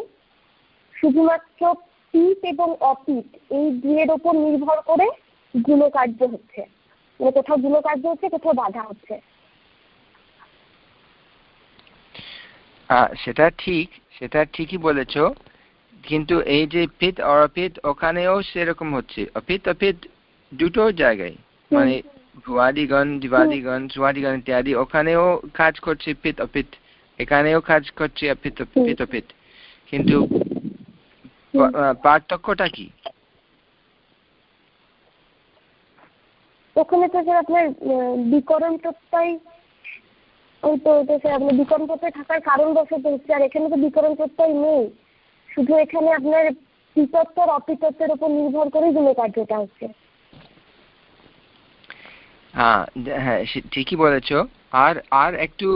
শুধুমাত্র পিত এবং অপিত এই দুয়ের ওপর নির্ভর করে গুণকার্য হচ্ছে। মানে কোথাও গুণকার্য হচ্ছে কোথাও বাধা হচ্ছে। সেটা ঠিক সেটা ঠিকই বলেছ কিন্তু এই যে পিত অপিত ওখানেও সেরকম হচ্ছে। অপিত অপিত দুটো জায়গায়। মানে ভুয়াদিগণ দিবাদিগণ সুয়াদিগণ ইত্যাদি ওখানেও কাজ করছে পিত অপিত এখানেও কাজ করছে অপিত পিত অপিত কিন্তু পার্থক্যটা কি? ওখানে তো আপনার বিকরণ প্রত্যয় ওই তো স্যার আপনার বিকরণ প্রত্যয় থাকার কারণ বসত হচ্ছে আর এখানে তো বিকরণ প্রত্যয় নেই। শুধু এখানে আপনার পিতত্বর অপিতত্বের উপর নির্ভর করে গুলো কার্যটা হচ্ছে। হ্যাঁ হ্যাঁ ঠিকই বলেছ। আর আর একটু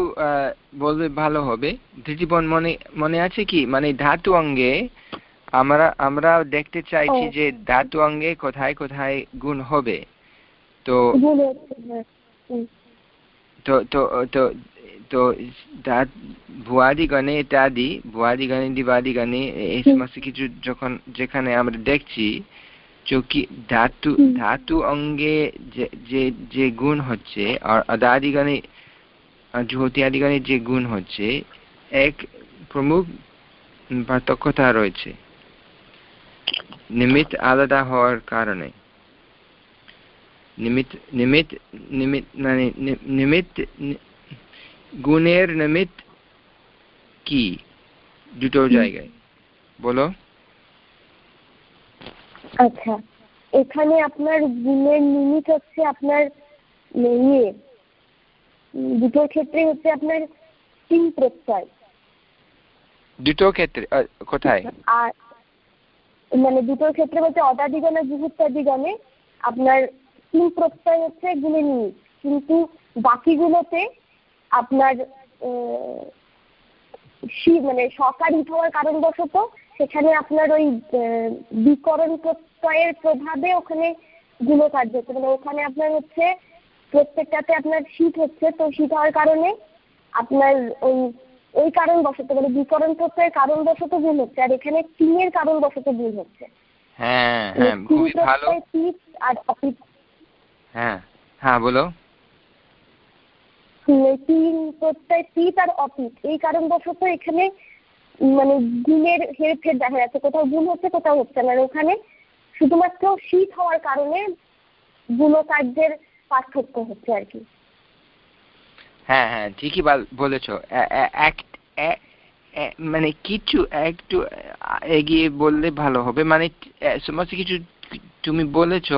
বললে ভালো হবে। ধৃতিবন মনে মনে আছে কি? মানে ধাতু অঙ্গে আমরা আমরা দেখতে চাইছি যে ধাতু অঙ্গে কোথায় কোথায় গুণ হবে। তো হ্যাঁ, তো তো তো তো ভুয়াদিগণে ইত্যাদি ভুয়াদিগণে দিবাদিগণে এই সমস্ত কিছু যখন যেখানে আমরা দেখছি চকি ধাতু ধাতু অঙ্গে যে যে গুণ হচ্ছে আর যে গুণ হচ্ছে এক প্রমুখ পার্থক্যতা রয়েছে। নিমিত আলাদা হওয়ার কারণে। নিমিত নিমিত নিমিত মানে নিমিত গুণের নিমিত কি? দুটো জায়গায়। বলো। আচ্ছা এখানে আপনার গুণের নিমিত হচ্ছে আপনার ইয়ে দুটোর ক্ষেত্রে হচ্ছে আপনার তিন প্রত্যয়। দুটো ক্ষেত্রে কোথায়? আর মানে দুটোর ক্ষেত্রে বলতে অদাদিগণে যুগুত্তাদিগণে আপনার তিন প্রত্যয় হচ্ছে গুণে নিমিত কিন্তু বাকিগুলোতে আপনার মানে সকারি হওয়ার কারণবশত সেখানে আপনার ওই বিকরণ প্রত্যয়ের প্রভাবে ওখানে গুলো কার্য হচ্ছে মানে ওখানে আপনার হচ্ছে প্রত্যেকটাতে আপনার শীত হচ্ছে তো শীত হওয়ার কারণে আপনার ওই ওই কারণ বশত মানে বিকরণ প্রত্যয়ের কারণ বশত গুণ হচ্ছে আর এখানে তিনের কারণ বশত গুণ হচ্ছে। হ্যাঁ হ্যাঁ খুবই ভালো। আর হ্যাঁ হ্যাঁ বলো। তিন প্রত্যয় পিত আর অপিত এই কারণবশত এখানে মানে গুণের হেরফের দেখা যাচ্ছে। কোথাও গুণ হচ্ছে, কোথাও হচ্ছে না। ওখানে শুধুমাত্র শীত হওয়ার কারণে গুণকার্যের পার্থক্য হচ্ছে আর কি। হ্যাঁ হ্যাঁ ঠিকই বলেছ। মানে কিছু একটু এগিয়ে বললে ভালো হবে। মানে সমস্ত কিছু তুমি বলেছ।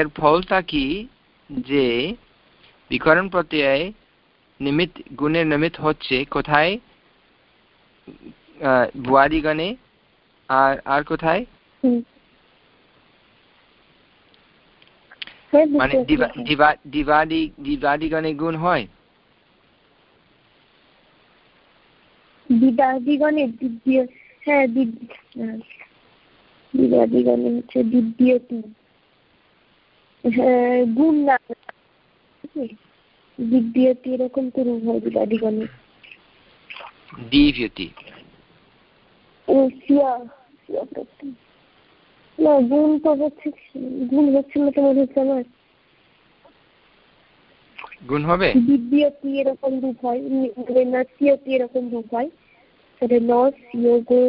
এর ফলটা কি? যে বিকরণ প্রত্যয় নিমিত গুণের নিমিত হচ্ছে কোথায়? ভুয়াদিগণে আর আর কোথায়? মানে দিবাদি দিবাদিগণে গুণ হয়? দিবাদিগণে হ্যাঁ দিবাদিগণে হচ্ছে দিব্যতি। হ্যাঁ গুণ না দিব্যতি এরকম রূপ হয় দিবাদিগণে দিব্যতি না গুণ তো হচ্ছে গুণ হচ্ছে না তো মনে হচ্ছে আমার। গুণ হবে? দিব্যতি এরকম রূপ হয় মানে নস্যতি এরকম রূপ হয়। সেটা নস যোগো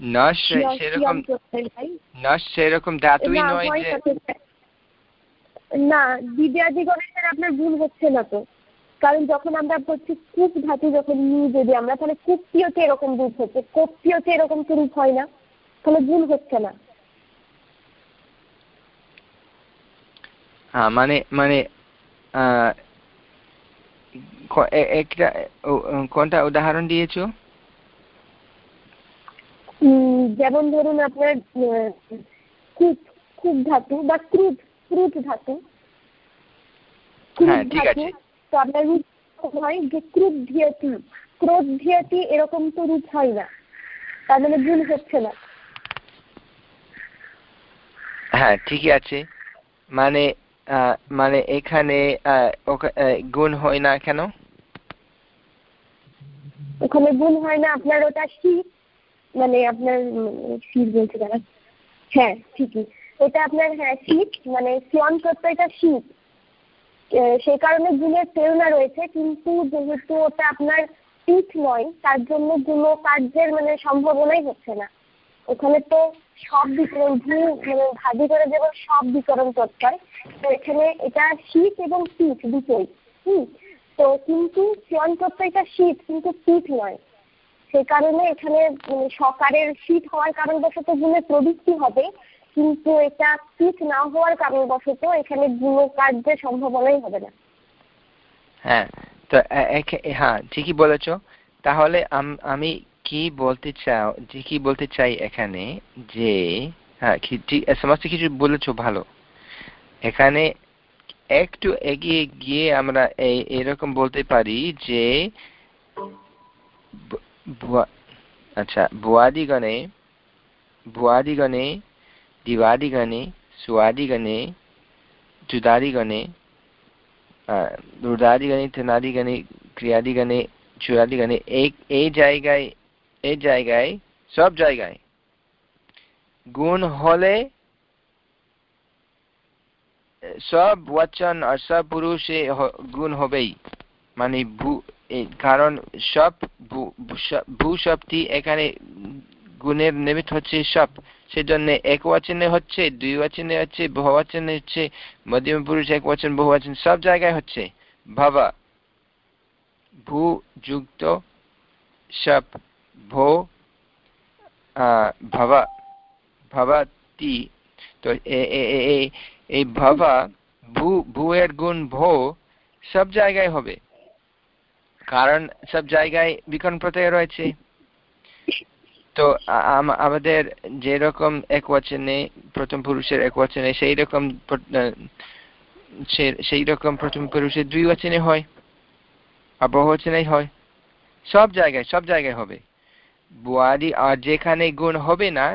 নস সেরকম নস সেরকম ধাতুই নয় যে না গণেশের আপনার ভুল হচ্ছে না তো। কারণ যখন আমরা বলছি কূপ ধাতু যখন নিই যদি আমরা তাহলে কূপটিওতে এরকম রূপ হচ্ছে। কোপটিওতে এরকম তো রূপ হয় না। তাহলে ভুল হচ্ছে না। হ্যাঁ মানে মানে একটা কোনটা উদাহরণ দিয়েছ? যেমন ধরুন আপনার খুব খুব ধাতু বা ক্রুদ ক্রুদ ধাতু হ্যাঁ ঠিক তো আপনার রূপ হয় যে ক্রুদ্ধিয়তি ক্রোধিয়তি এরকম তো রূপ হয় না। তার মানে ভুল হচ্ছে না। হ্যাঁ ঠিকই আছে। মানে মানে এখানে গুণ হয় না কেন? ওখানে গুণ হয় না আপনার ওটা শীত মানে আপনার শীত বলছে দাঁড়া হ্যাঁ ঠিকই। ওটা আপনার হ্যাঁ শীত মানে সিয়ন প্রত্যয়টা শীত। সেই কারণে গুণের প্রেরণা রয়েছে, কিন্তু যেহেতু ওটা আপনার পিঠ নয়, তার জন্য গুণ কার্যের মানে সম্ভাবনাই হচ্ছে না। ওখানে তো সব বিকরণ ভূ মানে ভাবি করে যেমন সব বিকরণ প্রত্যয় তো এখানে এটা শীত এবং পিঠ দুটোই, হুম? তো কিন্তু চয়ন প্রত্যয়টা শীত, কিন্তু পিঠ নয়। সে কারণে এখানে মানে সকারের শীত হওয়ার কারণবশত গুণের প্রবৃত্তি হবে। কিন্তু এটা পিঠ না হওয়ার কারণবশত এখানে গুণ কার্যের সম্ভাবনাই হবে না। হ্যাঁ তো হ্যাঁ ঠিকই বলেছ। তাহলে আমি কি বলতে চাও, যে কি বলতে চাই এখানে, যে হ্যাঁ সমস্ত কিছু বলেছ, ভালো। এখানে একটু এগিয়ে গিয়ে আমরা এরকম বলতে পারি যে আচ্ছা ভুয়াদিগণে ভুয়াদিগণে দিবাদিগণে সুয়াদিগণে জুদাদিগণে রুদাদিগণে তেনাদিগণে, ক্রিয়াদিগণে চুরাদিগণে এই এই জায়গায় এই জায়গায়, সব জায়গায় গুণ হলে সব বচন আর সব পুরুষে গুণ হবেই। মানে কারণ সব ভূ শব্দটি এখানে গুণের নিমিত্ত হচ্ছে সব। সেজন্য এক বচনে হচ্ছে দুই বচনে হচ্ছে বহু বচনে হচ্ছে, মধ্যম পুরুষ এক বচন বহু বচন সব জায়গায় হচ্ছে। ভাবা। ভূ যুক্ত, সব ভো ভবা। ভবাতি। তো এই ভাবা, ভূ, ভূয়ের গুণ, ভো, সব জায়গায় হবে। কারণ সব জায়গায় বিকরণ প্রত্যয় রয়েছে। তো আমাদের যেরকম এক বচনে প্রথম পুরুষের এক বচনে সেই রকম সেই রকম প্রথম পুরুষের দুই বচনে হয় আর বহু বচনে হয়। সব জায়গায় সব জায়গায় হবে। বুয়াদি, আর যেখানে গুণ হবে না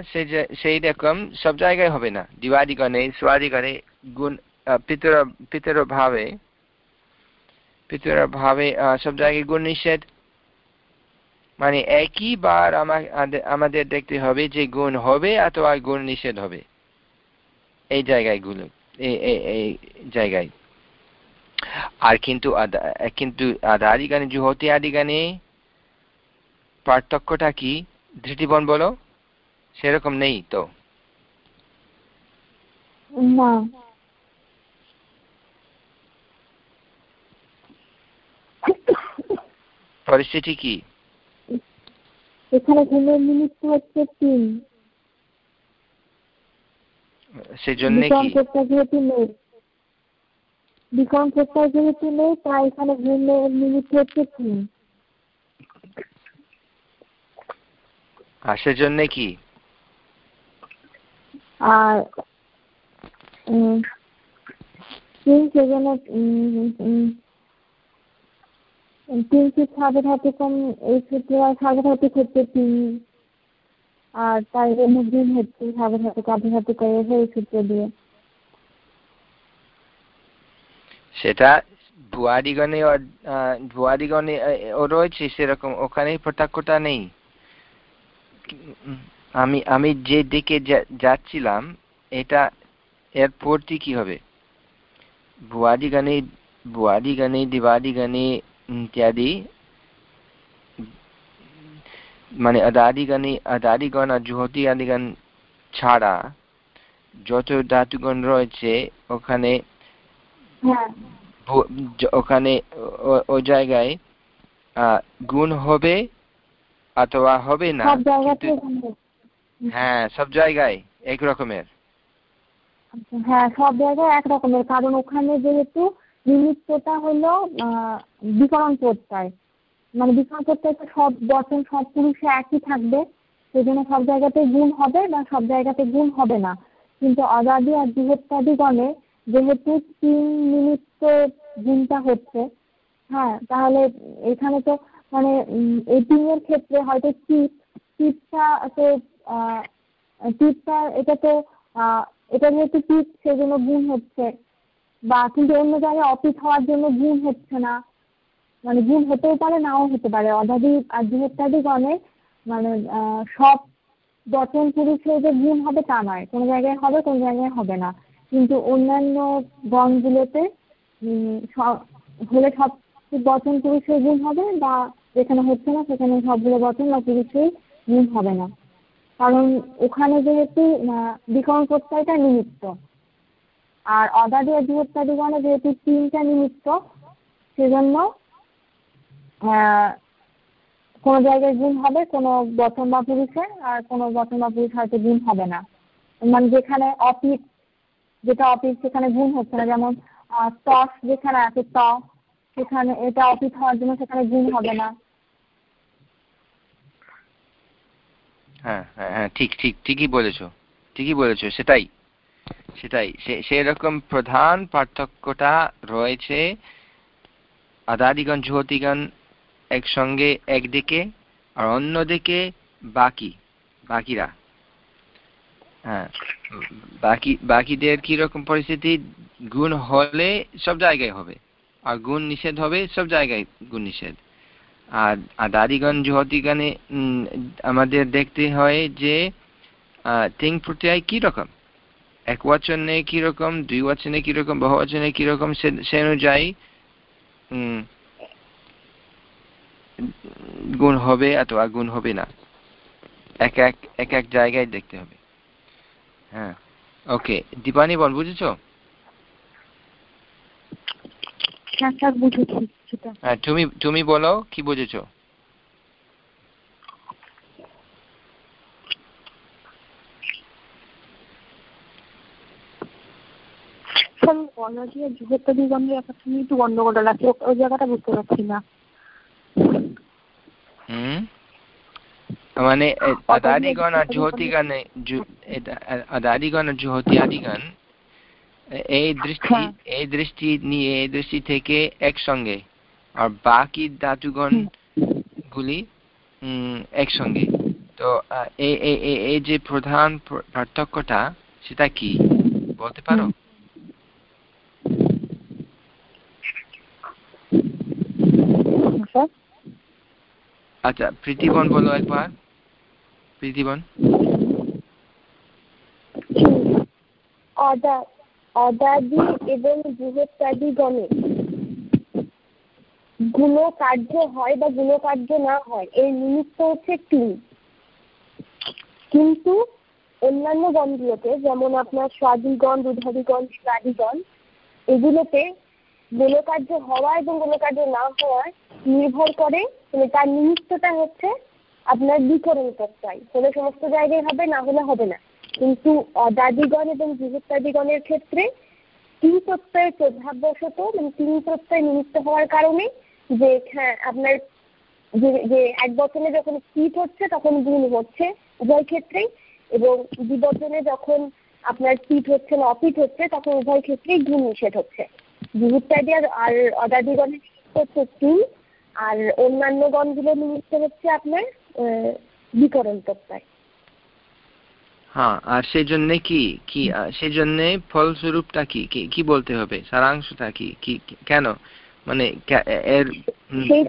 সেই রকম সব জায়গায় হবে না। দিবাদিগণে, স্বাদিগণে গুণ পিতর পিতর ভাবে পিতর ভাবে সব জায়গায় গুণ নিষেধ। মানে একই বার আমাদের দেখতে হবে যে গুণ হবে অথবা গুণ নিষেধ হবে। এই জায়গায়গুলো এই জায়গায়। আর কিন্তু কিন্তু আদি গানে জুহতি আদি গানে পার্থক্যটা কি? ধৃতিবন বলো সেরকম নেই তো? না। পরিস্থিতি কি? এখানে ঘুমের নিমিত্ত হচ্ছে তিন। সেজন্য যেহেতু নেই। বিকরণ প্রত্যয় যেহেতু নেই তাই এখানে ঘুমের নিমিত্ত হচ্ছে তিন। আর সেজন্য কি? আর সেজন্য তিনটি সার্বধাতুকম এই ক্ষেত্রে তিন। আর হচ্ছে এই সূত্র দিয়ে। সেটা ভুয়াদিগণে ও রয়েছে সেরকম ওখানে পার্থক্যটা নেই। আমি আমি যে দিকে যাচ্ছিলাম, এটা এর পরটি কি হবে? ভুয়াদিগণে ভুয়াদিগণে, দিবাদিগণে ইত্যাদি। মানে আদাদিগণে আদাদিগণ আর জুহতি আদিগণ ছাড়া যত ধাতুগণ রয়েছে ওখানে হ্যাঁ। ওখানে ও জায়গায় গুণ হবে অথবা হবে না হ্যাঁ সব জায়গায় এক রকমের। হ্যাঁ সব জায়গায় এক রকমের। কারণ ওখানে যেহেতু নিমিত্তটা হলো বিকরণ প্রত্যয় মানে বিকরণ প্রত্যয় সব বচন, সব পুরুষে একই থাকবে। সেজন্য সব জায়গাতে গুণ হবে বা সব জায়গাতে গুণ হবে না। কিন্তু অদাদি আর গণে যেহেতু তিন নিমিত্ত গুণটা হচ্ছে হ্যাঁ তাহলে এখানে তো মানে এই তিনের ক্ষেত্রে হয়তো চিত চিতটা তো চিতটা এটা তো এটা যেহেতু চিত সেজন্য গুণ হচ্ছে। বা কিন্তু অন্য জায়গায় অপিত হওয়ার জন্য গুণ হচ্ছে না। মানে গুণ হতেও পারে, নাও হতে পারে। বৃহত্তাদি গণে মানে সব বচন পুরুষের যে গুণ হবে তা নয়। কোনো জায়গায় হবে, কোনো জায়গায় হবে না। কিন্তু অন্যান্য গণগুলোতে হলে সব বচন পুরুষের গুণ হবে বা যেখানে হচ্ছে না সেখানে সবগুলো বচন বা পুরুষের গুণ হবে না। কারণ ওখানে যেহেতু বিকরণ প্রত্যয়টা নিমিত্ত। আর অদাদি আর বৃহত্তাদিগণে যেহেতু তিনটা নিমিত্ত, সেজন্য কোনো জায়গায় গুণ হবে, কোনো বচন বা পুরুষে আর কোনো বচন বা পুরুষ হয়তো গুণ হবে না। মানে যেখানে অপিট যেটা অপিট সেখানে গুণ হচ্ছে না। যেমন টস যেখানে আছে ত, সেখানে এটা অপিট হওয়ার জন্য সেখানে গুণ হবে না। হ্যাঁ হ্যাঁ হ্যাঁ ঠিক ঠিক, ঠিকই বলেছ। ঠিকই বলেছ, সেটাই। সেটাই। সেরকম প্রধান পার্থক্যটা রয়েছে আদাদিগণ জ্যোতিগণ একসঙ্গে একদিকে আর অন্যদিকে বাকি, বাকিরা। হ্যাঁ বাকি, বাকিদের কীরকম পরিস্থিতি? গুণ হলে সব জায়গায় হবে আর গুণ নিষেধ হবে সব জায়গায় গুণ নিষেধ। আর আর দাদিগণ জুহতিগণে আমাদের দেখতে হয় যে তিং প্রত্যয় কীরকম? এক বচনে কীরকম দুই বচনে কীরকম বহু বচনে কীরকম সে অনুযায়ী গুণ হবে অথবা গুণ হবে না। এক এক এক এক জায়গায় দেখতে হবে। হ্যাঁ। ওকে দীপানি বল বুঝেছ? হ্যাঁ তুমি তুমি বলো কি বুঝেছ? একটু গন্ডগোল লাগছে ওই জায়গাটা বুঝতে পারছি না। মানে আদাদিগণ আর জ্যোতিগণ আদাদিগণ আর এই দৃষ্টি হ্যাঁ। এই দৃষ্টি নিয়ে এই দৃষ্টি থেকে একসঙ্গে আর বাকি ধাতুগণ গুলি একসঙ্গে। তো এই যে প্রধান পার্থক্যটা সেটা কি? বলতে পারো? আচ্ছা প্রীতিবন বলো একবার। প্রীতিবন? অদাদি এবং বৃহত্তাদি গণে গুণকার্য হয় বা গুণকার্য না হয় এর নিমিত্ত হচ্ছে তিন। কিন্তু অন্যান্য গণগুলোতে যেমন আপনার স্বাদিগণ দুধাদিগণ স্বাদিগণ এগুলোতে গুণকার্য হওয়া এবং গুণকার্য না হওয়ার নির্ভর করে মানে তার নিমিত্তটা হচ্ছে আপনার বিকরণ প্রত্যয়। হলে সমস্ত জায়গায় হবে, না হলে হবে না। কিন্তু অদাদিগণ এবং বৃহত্তাদিগণের ক্ষেত্রে তিন প্রত্যয়ের প্রভাববশত মানে তিন প্রত্যয় নিমিত্ত হওয়ার কারণে যে হ্যাঁ আপনার যে এক বছরে যখন শীত হচ্ছে, তখন গুণ হচ্ছে উভয় ক্ষেত্রেই এবং দ্বিবচনে যখন আপনার শীত হচ্ছে না অপিট হচ্ছে, তখন উভয় ক্ষেত্রেই গুণ নিষেধ হচ্ছে। বিভুত্তাদি আর অদাদিগণের হচ্ছে তিন আর অন্যান্য গণগুলো নিমিত্ত হচ্ছে আপনার বিকরণ প্রত্যয় হ্যাঁ আর সেই জন্য কি কি সেই জন্য ফলস্বরূপটা কি কি বলতে হবে? সারাংশটা কি কি কেন? মানে এর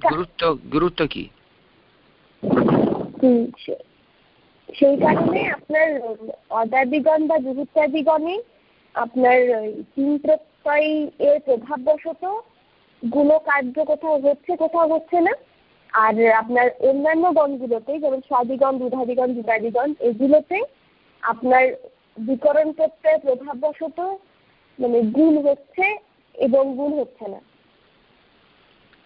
গুরুত্ব গুরুত্ব কি? সেই কারণে আপনার অদাদিগণ বা বিভূত্যাদিগণে আপনার তিন প্রত্যয় এর প্রভাববশতগুলো কার্য কোথাও হচ্ছে কোথাও হচ্ছে না। আর আপনার অন্যান্য গণগুলোতে যেমন স্বাদিগণ দুধাদিগণ দুধাদিগণ এগুলোতে আপনার বিকরণ প্রত্যয় প্রভাববশত মানে গুণ হচ্ছে এবং গুণ হচ্ছে না।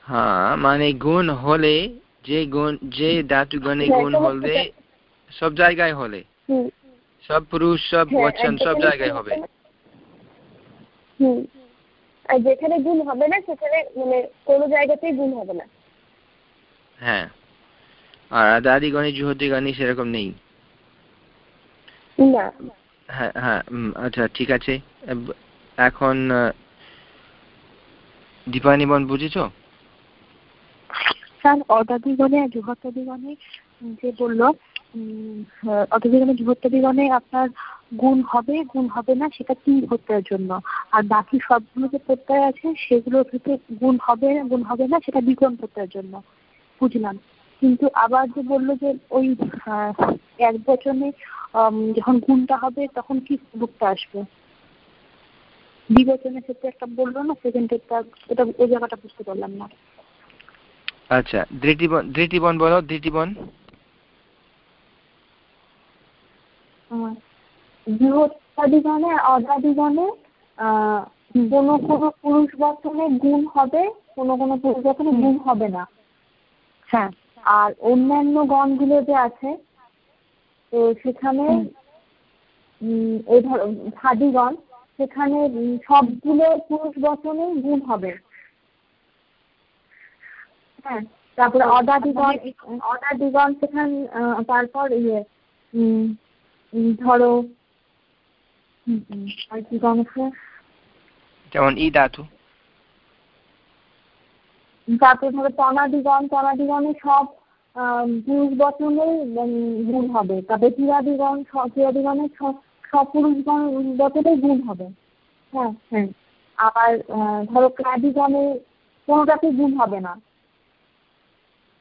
হ্যাঁ মানে গুণ হলে যে গুণ যে ধাতু গণে হ্যাঁ, গুণ হলে সব জায়গায় হলে। সব পুরুষ সব হ্যাঁ, বচন সব জায়গায় হবে। আর যেখানে গুণ হবে না সেখানে মানে কোনো জায়গাতেই গুণ হবে না। হ্যাঁ। আর আদাদি গণে জুহতি গণে সেরকম নেই? হ্যাঁ হ্যাঁ আচ্ছা ঠিক আছে। এখন দীপানিবন বুঝেছ? স্যার অদাদিগণে আর বৃহত্তদিগণে যে বলল অদাদিগণে বৃহত্তদিগণে আপনার গুণ হবে গুণ হবে না, সেটা তিন প্রত্যয়ের জন্য। আর বাকি সবগুলো যে প্রত্যয় আছে সেগুলো থেকে গুণ হবে গুণ হবে না, সেটা বিকরণ প্রত্যয়ের জন্য। বুঝলাম? কিন্তু আবার যে বলল যে ওই এক বচনে যখন গুণটা হবে, তখন কি রূপটা আসবে? বিবেচনের ক্ষেত্রে একটা বলল না সেকেন্ডেরটা এটা ওই জায়গাটা বুঝতে পারলাম না। আচ্ছা দৃষ্টিবন দৃষ্টিবন বলো দৃষ্টিবন বৃহস্পতিগণে অদাদিগণে কোনো কোনো পুরুষ বচনে গুণ হবে কোনো কোনো পুরুষ বচনে গুণ হবে না। হ্যাঁ। আর অন্যান্য গণগুলো যে আছে তো সেখানে এই ধর ভাদিগণ সেখানে সবগুলো পুরুষ বচনেই গুণ হবে। হ্যাঁ তারপরে অদাদিগণ অদাদিগণ সেখানে তারপর ইয়ে ধরো আর কি গণ আছে? যেমন ই ধাতু তারপরে ধরো তনাদিগণ তনাদিগণে সব পুরুষ বচনেই গুণ হবে। তারপরে ক্রীড়াদিগণ ক্রীড়াদিগণের সপুরুষ বচনেই গুণ হবে। হ্যাঁ? হ্যাঁ। আবার ধরো ক্রাদিগণে কোনোটাতেই গুণ হবে না।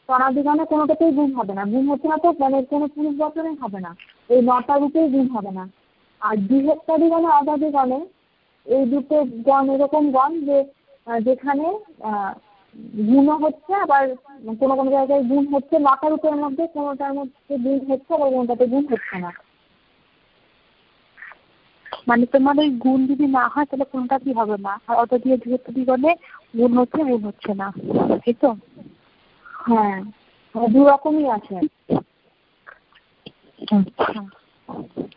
তনাদিগণে কোনোটাতেই গুণ হবে না। গুণ হচ্ছে না তো মানে কোনো পুরুষ বচনে হবে না। এই নটা রূপেই গুণ হবে না। আর বৃহত্তাদিগণে অবাদিগণে এই দুটো গণ এরকম গণ যে যেখানে গুণও হচ্ছে আবার কোনো কোনো জায়গায় গুণ হচ্ছে। নটা রূপের মধ্যে কোনোটার মধ্যে গুণ হচ্ছে আবার কোনোটাতে গুণ হচ্ছে না। মানে তোমার ওই গুণ যদি না হয় তাহলে কোনটা কি হবে না আর অত দিয়ে বৃহত্তদিগণে গুণ হচ্ছে গুণ হচ্ছে না। তাই তো? হ্যাঁ। দু রকমই আছে।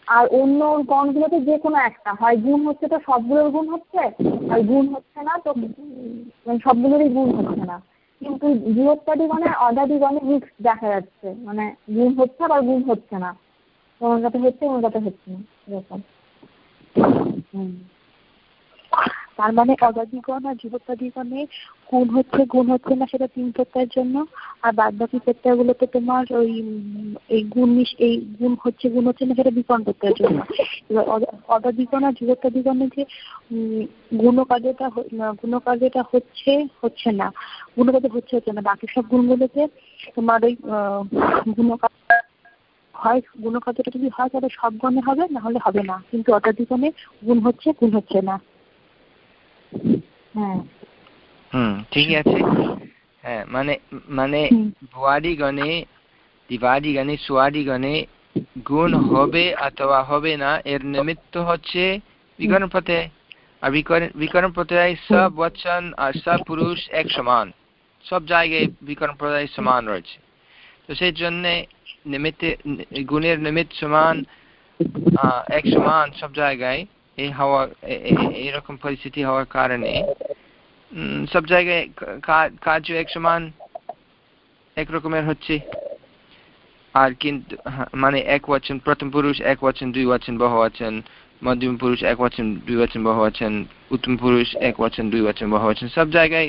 আর অন্য গণগুলোতে যে কোনো একটা। হয় গুণ হচ্ছে তো সবগুলোর গুণ হচ্ছে, আর গুণ হচ্ছে না তো মানে সবগুলোরই গুণ হচ্ছে না। কিন্তু বৃহস্পতি গণে অদাদি গণে মিক্স দেখা যাচ্ছে। মানে গুণ হচ্ছে আবার গুণ হচ্ছে না। কোনোটাতে হচ্ছে কোনোটাতে হচ্ছে না, এরকম। হুম। তার মানে অদাদিগণ আর যুবতাদিগণে গুণ হচ্ছে গুণ হচ্ছে না সেটা তিন প্রত্যয়ের জন্য। আর বাদ বাকি প্রত্যয়গুলোতে তোমার ওই, এই গুণ এই গুণ হচ্ছে গুণ হচ্ছে না সেটা বিকরণ প্রত্যয়ের জন্য। এবার অদাদিগণ আর যুবতাদিগণে যে গুণকার্যটা গুণকার্যটা হচ্ছে হচ্ছে না। গুণকার্য হচ্ছে হচ্ছে না। বাকি সব গুণগুলোতে তোমার ওই গুণকার্য হয় গুণকার্যটা যদি হয় তাহলে সব গণে হবে, না হলে হবে না। কিন্তু অদাদিগণে গুণ হচ্ছে গুণ হচ্ছে না। হুম ঠিকই আছে। হ্যাঁ মানে মানে ভুয়াদিগণে দিবাদিগণে সুয়াদিগণে গুণ হবে অথবা হবে না এর নিমিত্ত হচ্ছে বিকরণ প্রত্যয় আর বিকরণ প্রত্যয় সব বচন আর সব পুরুষ এক সমান। সব জায়গায় বিকরণ প্রত্যয় সমান রয়েছে। তো সেই জন্য নিমিত্তে গুণের নিমিত্ত সমান এক সমান সব জায়গায় এই হওয়া এরকম পরিস্থিতি হওয়ার কারণে সব জায়গায় কাজ এক সমান, এক রকমের হচ্ছে। আর কিন্তু মানে এক বচন প্রথম পুরুষ এক বচন দুই বচন বহু বচন মধ্যম পুরুষ এক বচন দুই বচন বহু বচন উত্তম পুরুষ এক বচন দুই বচন বহু বচন সব জায়গায়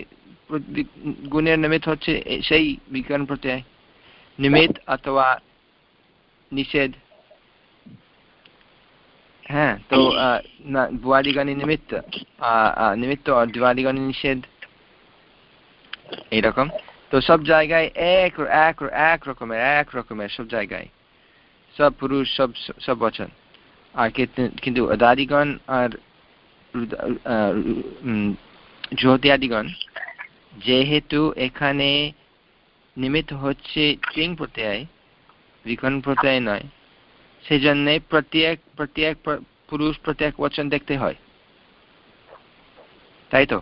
গুণের নিমিত্ত হচ্ছে সেই বিজ্ঞান প্রত্যয়। নিমিত অথবা নিষেধ হ্যাঁ তো ভুয়াদিগণী নিমিত্ত নিমিত্ত দ্বিবাদিগণী নিষেধ? এইরকম? তো সব জায়গায় এক এক এক রকমের এক রকমের সব জায়গায়। সব পুরুষ, সব সব বচন। আর কিন্তু দাদিগণ আর জ্যোতিয়াদিগণ যেহেতু এখানে নিমিত্ত হচ্ছে চিং প্রত্যয়, বিকরণ প্রত্যয় নয় সেই জন্যে প্রত্যেক প্রত্যেক পুরুষ প্রত্যেক বচন দেখতে হয়। তাই তো?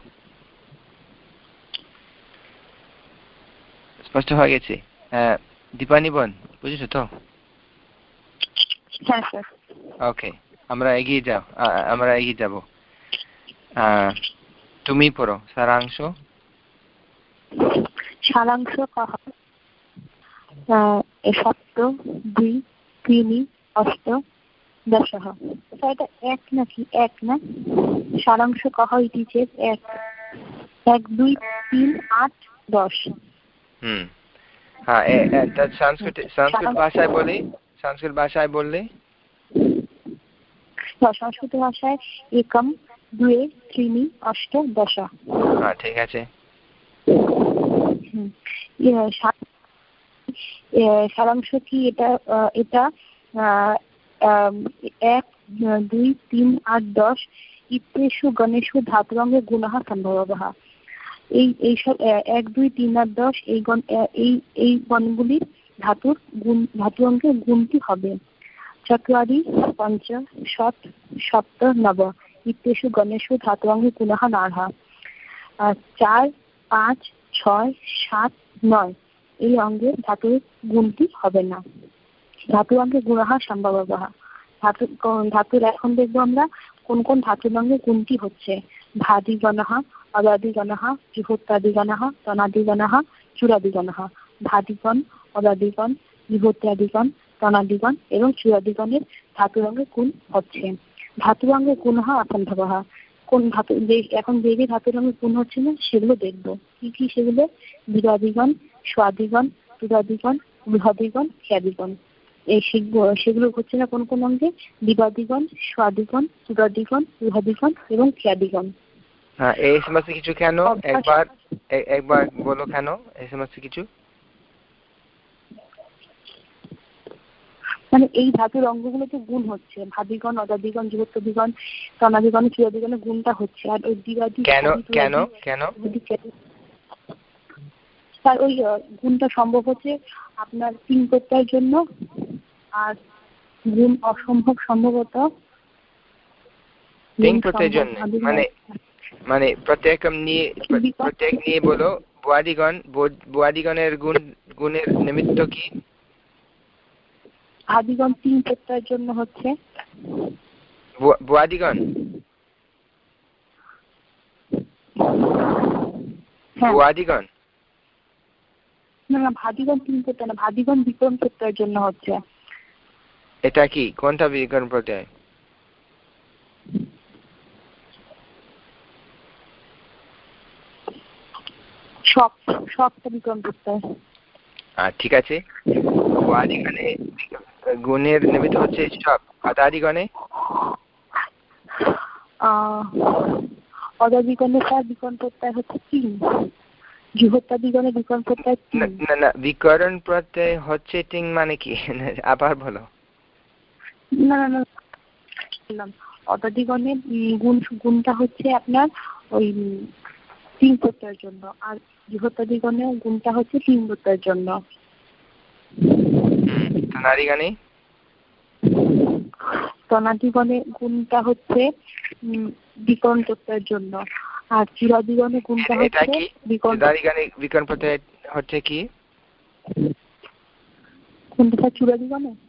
স্পষ্ট হয়ে গেছে। দীপানি বোন বুঝেছ তো? ওকে আমরা এগিয়ে যাও আমরা এগিয়ে যাব। তুমি পড়ো সারাংশ। সারাংশ সপ্ত দুই তিনি অষ্ট দশः এটা এক নাকি? এক না? সারাংশ কহ ইতি চেত এক। এক দুই তিন আট দশ। হুম। হ্যাঁ সংস্কৃত সংস্কৃত ভাষায় বলি। সংস্কৃত ভাষায় বললে। সংস্কৃত ভাষায় একম দুয়ে অষ্ট দশ। হ্যাঁ ঠিক আছে। সারাংশ কি এটা এটা এক দুই, তিন, আট, দশ ইত্যেষু গণেশু, ধাতুরঙ্গে গুণাহ সম্ভব এই এইসব এক, দুই, তিন, আট, দশ, এই গণ এই এই গণগুলি ধাতুর গুণ ধাতু অঙ্কের গুণটি হবে। চত্বারি পঞ্চ ষট সপ্ত নব ইত্যেষু গণেশু ধাতু অঙ্গে পুনঃ নাড়হা চার, পাঁচ, ছয়, সাত, নয়, এই অঙ্গের ধাতুর গুণটি হবে না। ধাতু অঙ্গে গুণাহা সম্ভব ধাতু ধাতুর এখন দেখব আমরা, কোন কোন ধাতুর অঙ্গে গুণটি হচ্ছে? ভাদিগণহা অদাদিগণহ বিভূত্যাদিগণহ তনাদিগণহ চূড়াদিগণহ ভাদিগণ অদাদিগণ বিভূত্যাদিগণ তনাদিগণ এবং চূড়াদিগণের ধাতুরঙ্গে গুণ হচ্ছে। ধাতুরঙ্গে গুণ হওয়া অসম্ভব কোন ধাতু এখন যে যে ধাতুরঙ্গে গুণ হচ্ছে না, সেগুলো দেখব। কি কি সেগুলো? বিরাদিগণ, স্বাদিগণ তুরাদিগণ বৃহদিগণ, খ্যাদিগণ। এই সেগুলো হচ্ছে না কোন কোন অঙ্গে? দিবাদিগণ স্বাদিগণ তুরাদিগণ বৃহদিগণ এবং খ্যাদিগণ। হ্যাঁ এই সমস্ত কিছু কেন? একবার একবার বলো কেন এই সমস্ত কিছু? মানে এই ধাতুর অঙ্গগুলোতে গুণ হচ্ছে। ভাদিগণ অদাদিগণ যুগত্বদিগণ তনাদিগণ গুণটা হচ্ছে। আর ওই দিবাদি কেন কেন কেন? তার ওই গুণটা সম্ভব হচ্ছে আপনার তিন প্রত্যয়ের জন্য আর গুণ অসম্ভব সম্ভবত মানে মানে প্রত্যেকম নিয়ে প্রত্যেক নিয়ে বলো বুয়াদিগণ বুয়াদিগণের গুণ গুণের নিমিত্ত কি? আদিগণ তিন প্রত্যয়ের জন্য হচ্ছে। বুয়াদিগণ? হ্যাঁ। বুয়াদিগণ? না না ভাদিগণ তিন প্রত্যয় না ভাদিগণ বিকরণ প্রত্যয়ের জন্য হচ্ছে। এটা কি? কোনটা বিকরণ প্রত্যয় ঠিক আছে। গুণের নিমিত্ত হচ্ছে সব। আদাদিগণে? অদাদিগণে তার বিকরণ প্রত্যয় হচ্ছে তিন। বৃহত্তাদিগণে বিকরণ প্রত্যয় না না বিকরণ প্রত্যয় হচ্ছে তিন মানে কি? আবার বলো। না না না। অদাদিগণে গুণ গুণটা হচ্ছে আপনার ওই তিন প্রত্যয়ের জন্য। আর বৃহত্তাদিগণে গুণটা হচ্ছে তিন প্রত্যয়ের জন্য। নারীগণে তনাদিগণে গুণটা হচ্ছে বিকরণ প্রত্যয়ের জন্য। আর চিরাদিগণে গুণটা হচ্ছে বিকরণ প্রত্যয়। হচ্ছে কি? কোনটা চূড়াদিগণে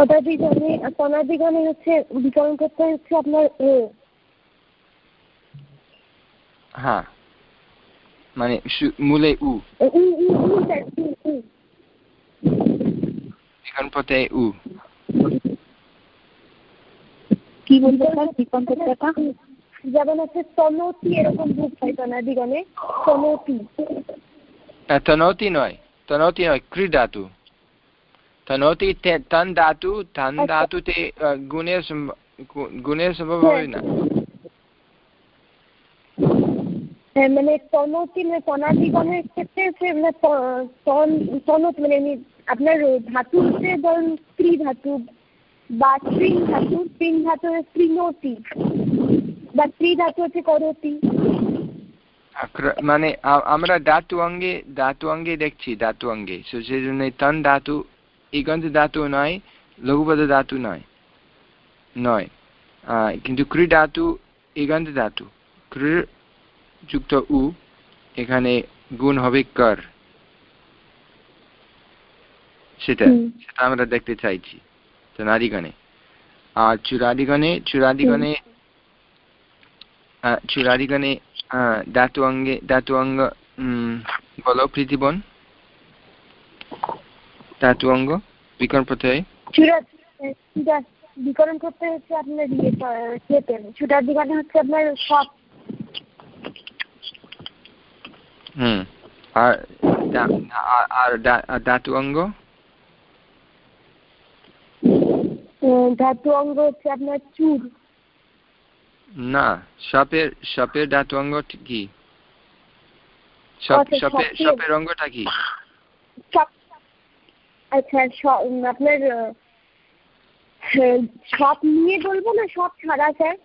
তদাদিগণে তনাদিগণে হচ্ছে বিকরণ করতে হচ্ছে আপনার ও। হ্যাঁ। মানে মূলে উ। বিকরণ প্রত্যয় উ কি বিকরণ যেমন হচ্ছে তনতি এরকম রূপ হয় তনাদিগণে তনতি। তনতি নয় তনতি নয় ক্রি ধাতু তনতি তন ধাতু তন ধাতুতে গুণের গুণের সম্ভব হবে না মানে তনতি মানে তনাদিগণের ক্ষেত্রে মানে তনত মানে আপনার ধাতু হচ্ছে ধরুন স্ত্রী ধাতু বা স্ত্রিং ধাতু স্ত্রিং ধাতু স্ত্রীনতি বা স্ত্রী ধাতু হচ্ছে করতি মানে আমরা ধাতু অঙ্গে ধাতু অঙ্গে দেখছি ধাতু অঙ্গে সেই জন্য তন ধাতু ইগন্ত ধাতু নয় লঘুপদ ধাতু নয়। নয়। কিন্তু ক্রি ধাতু ইগন্ত ধাতু। ক্রি যুক্ত উ এখানে গুণ হবে কর। সেটা সেটা আমরা দেখতে চাইছি তো নারীগণে আর চুরাদিগণে চুরাদিগণে চুরাদিগণে ধাতু অঙ্গে ধাতু অঙ্গ বলো প্রীতিবন ধাতু অঙ্গ বিকরণ প্রত্যয় বিকরণ করতে হচ্ছে আপনার ইয়ে চেতেন চুটার দিকানে হচ্ছে আপনার সব। হুম আর আর ধাতু অঙ্গ? ধাতু অঙ্গ হচ্ছে আপনার চুর না সাপের সাপের ধাতু অঙ্গ কি? সাপের অঙ্গটা কি? আচ্ছা আপনার সব নিয়ে বলব না সব ছাড়া স্যার?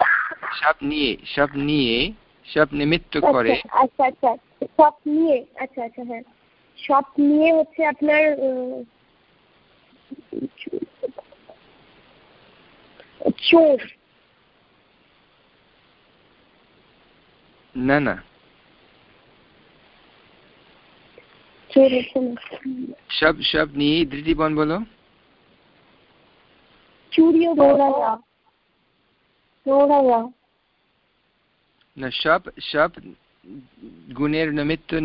সব নিয়ে সব নিয়ে সব নিমিত্ত করে। আচ্ছা আচ্ছা সব নিয়ে আচ্ছা আচ্ছা হ্যাঁ। সব নিয়ে হচ্ছে আপনার চোর। না না। না সব সব গুণের নিমিত্ত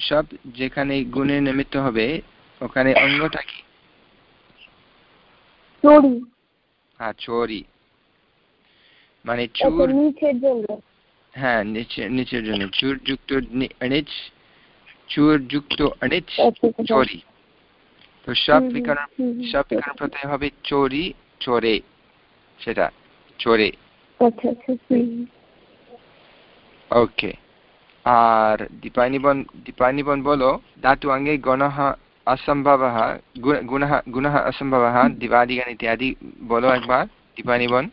সব যেখানে গুণের নিমিত্ত হবে ওখানে অঙ্গটা কি? চুরি। হ্যাঁ চোরি। মানে চুর নিচের জন্য। হ্যাঁ নিচের নিচের জন্য। চুর যুক্ত নিচ চুর যুক্ত অনিচ চোরি তো প্রত্যয় হবে চোরি চোরে। সেটা চোরে। ওকে। আর বলো ধাতু অঙ্গে গণহ অসম্ভব গুণः গুণः অসম্ভবः ইত্যাদি বলো একবার দীপানিবন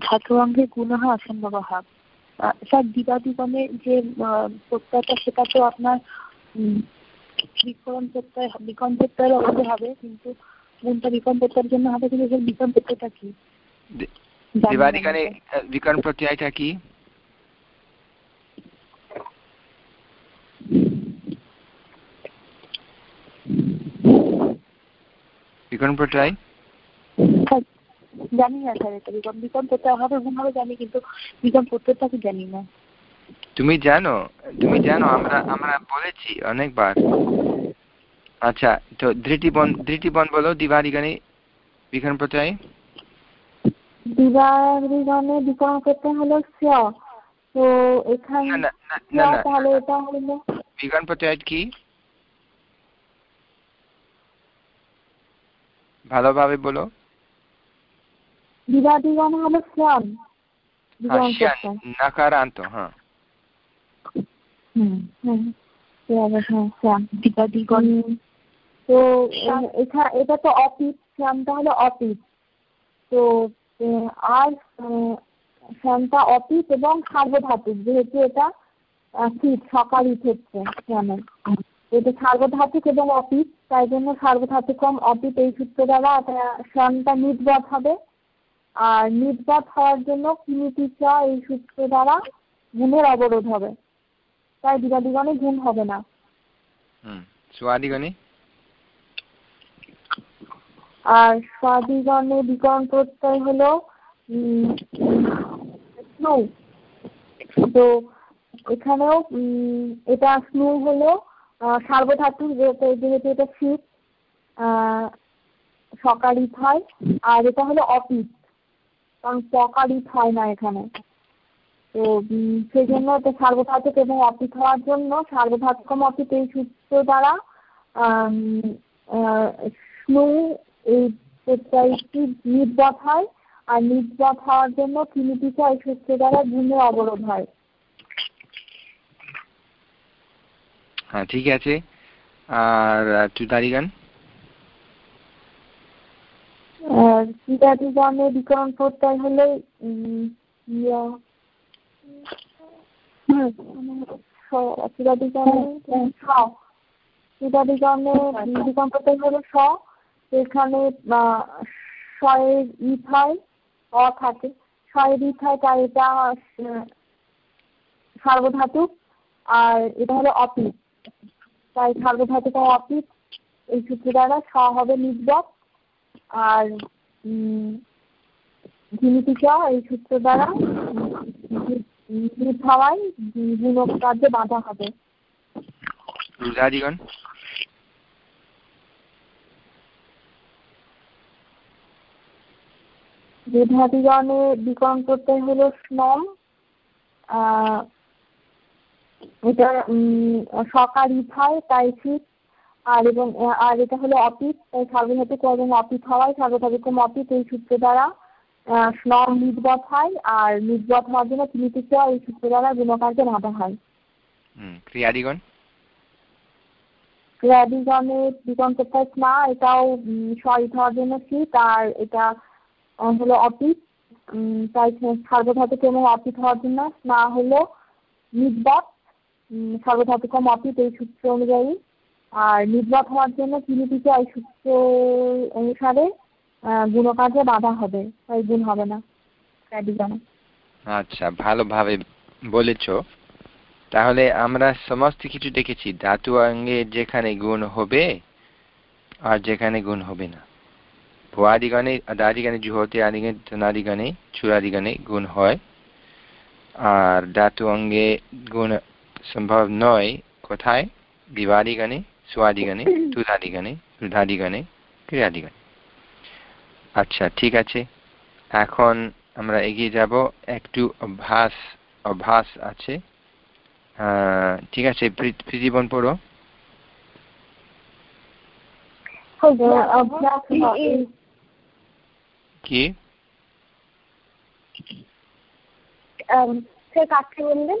ধাতু অঙ্গে গুণ অসম্ভব স্যার দিবাদিগণে যে প্রত্যয়টা সেটা তো আপনার বিকরণ প্রত্যয় বিকরণ প্রত্যয়ের অভাবে হবে কিন্তু গুণটা বিকরণ প্রত্যয়ের জন্য হবে কিন্তু সেই বিকরণ প্রত্যয়টা কি? দিবাদিগণে বিকরণ প্রত্যয়টা কি? বিকরণ প্রত্যয়? জানি না স্যার এটা বিকরণ বিকরণ প্রত্যয় হবে হবে জানি কিন্তু বিকরণ প্রত্যয়টা কি জানি না। তুমি জানো তুমি জানো আমরা আমরা বলেছি অনেকবার। আচ্ছা তো ধৃতিবন ধৃতিবন বলো দিবাদিগণে বিকরণ প্রত্যয়? দিবাদিগণে বিকরণ প্রত্যয় হলো স তো এখানে না না না তাহলে এটা হলো বিকরণ প্রত্যয় কি? ভালোভাবে বলো। দিবাদিগণ হলো শ্যাম নাকারান্ত হ্যাঁ। তো এটা তো অপিত শ্যামটা হলো অপিত তো আর শ্যামটা অপিত এবং সার্বধাতুক যেহেতু এটা শীত সকাল ইট হচ্ছে শ্যামের এটা সার্বধাতুক এবং অপিত তাই জন্য সার্বধাতুকম অপিত এই সূত্র দ্বারা শ্যামটা নির্বধ হবে। আর নির্বাত হওয়ার জন্য কিমিতিচা এই সূত্র দ্বারা গুণের অবরোধ হবে। তাই দিগাদিগণে গুণ হবে না। আর স্বাদিগণে বিকরণ প্রত্যয় হলো স্নু তো এখানেও এটা স্নু হলো সার্বধাতু যেহেতু এটা শীত সকারিত হয় আর এটা হলো অপিত কারণ পকারিত হয় না এখানে। তো সেই জন্য তো সার্বধাতুক এবং অপিত হওয়ার জন্য সার্বধাতুকম অপিত এই সূত্র দ্বারা স্নু, এই প্রত্যয়টি নির্গত হয়, আর নির্গত হওয়ার জন্য কিমিতিকা এই সূত্র দ্বারা গুণের অবরোধ হয়। হ্যাঁ ঠিক আছে। আর তুদারিগান ক্রীড়াদিগণে বিকরণ প্রত্যয় হলে ক্রীড়াদিগণে বিগণে বিকল্পতে হলো স, এখানে হয় থাকে। হয় তাই এটা সার্বধাতু আর এটা হলো অপিট তাই সার্বধাতুক অপিট এই সূত্র দ্বারা স হবে নির্গত আর ঝিমিতিকা এই সূত্র দ্বারা হওয়ায় গুণক কার্যে বাধা হবে। রুধাদিগণ রুধাদিগণে বিকরণ করতে হলো স্নম এটা সকার ইথায় তাই ঠিক আর এবং আর এটা হলো অপিত তাই সার্বধাতুক এবং অপিত হওয়ায় সার্বধাতুক অপিত এই সূত্র দ্বারা স্নম নির্গত হয় আর নির্গত হওয়ার জন্য তৃতীয় এই সূত্র দ্বারা গুণকার্যে বাধা হয়। ক্রিয়াদিগণ? ক্রিয়াদিগণের বিগণ কোথায় স্না এটাও সহিত হওয়ার জন্য ঠিক আর এটা হলো অপিত তাই সার্বধাতুক এবং অপিত হওয়ার জন্য স্না হলো নির্গত সর্বধাতুকম অপিত এই সূত্র অনুযায়ী। আর নির্গত হওয়ার জন্য তৃতীয় এই সূত্র অনুসারে গুণকার্যে বাধা হবে, তাই গুণ হবে না। আচ্ছা ভালোভাবে বলেছ। তাহলে আমরা সমস্ত কিছু দেখেছি, ধাতু অঙ্গে যেখানে গুণ হবে আর যেখানে গুণ হবে না। ভুয়াদিগণে আদাদিগণে জুহতে, আদিগণে ধনাদিগণে চূড়াদিগণে গুণ হয়। আর ধাতু অঙ্গে গুণ সম্ভব নয়। কোথায়? বিবাদিগণে। সোয়াদিগণে তুধাদিগণে রুধাদিগণে ক্রিয়াদিগণে আচ্ছা ঠিক আছে। এখন আমরা এগিয়ে যাব। একটু অভ্যাস অভ্যাস আছে। ঠিক আছে প্রীতিবন পড়ো। কি? কাকে বললেন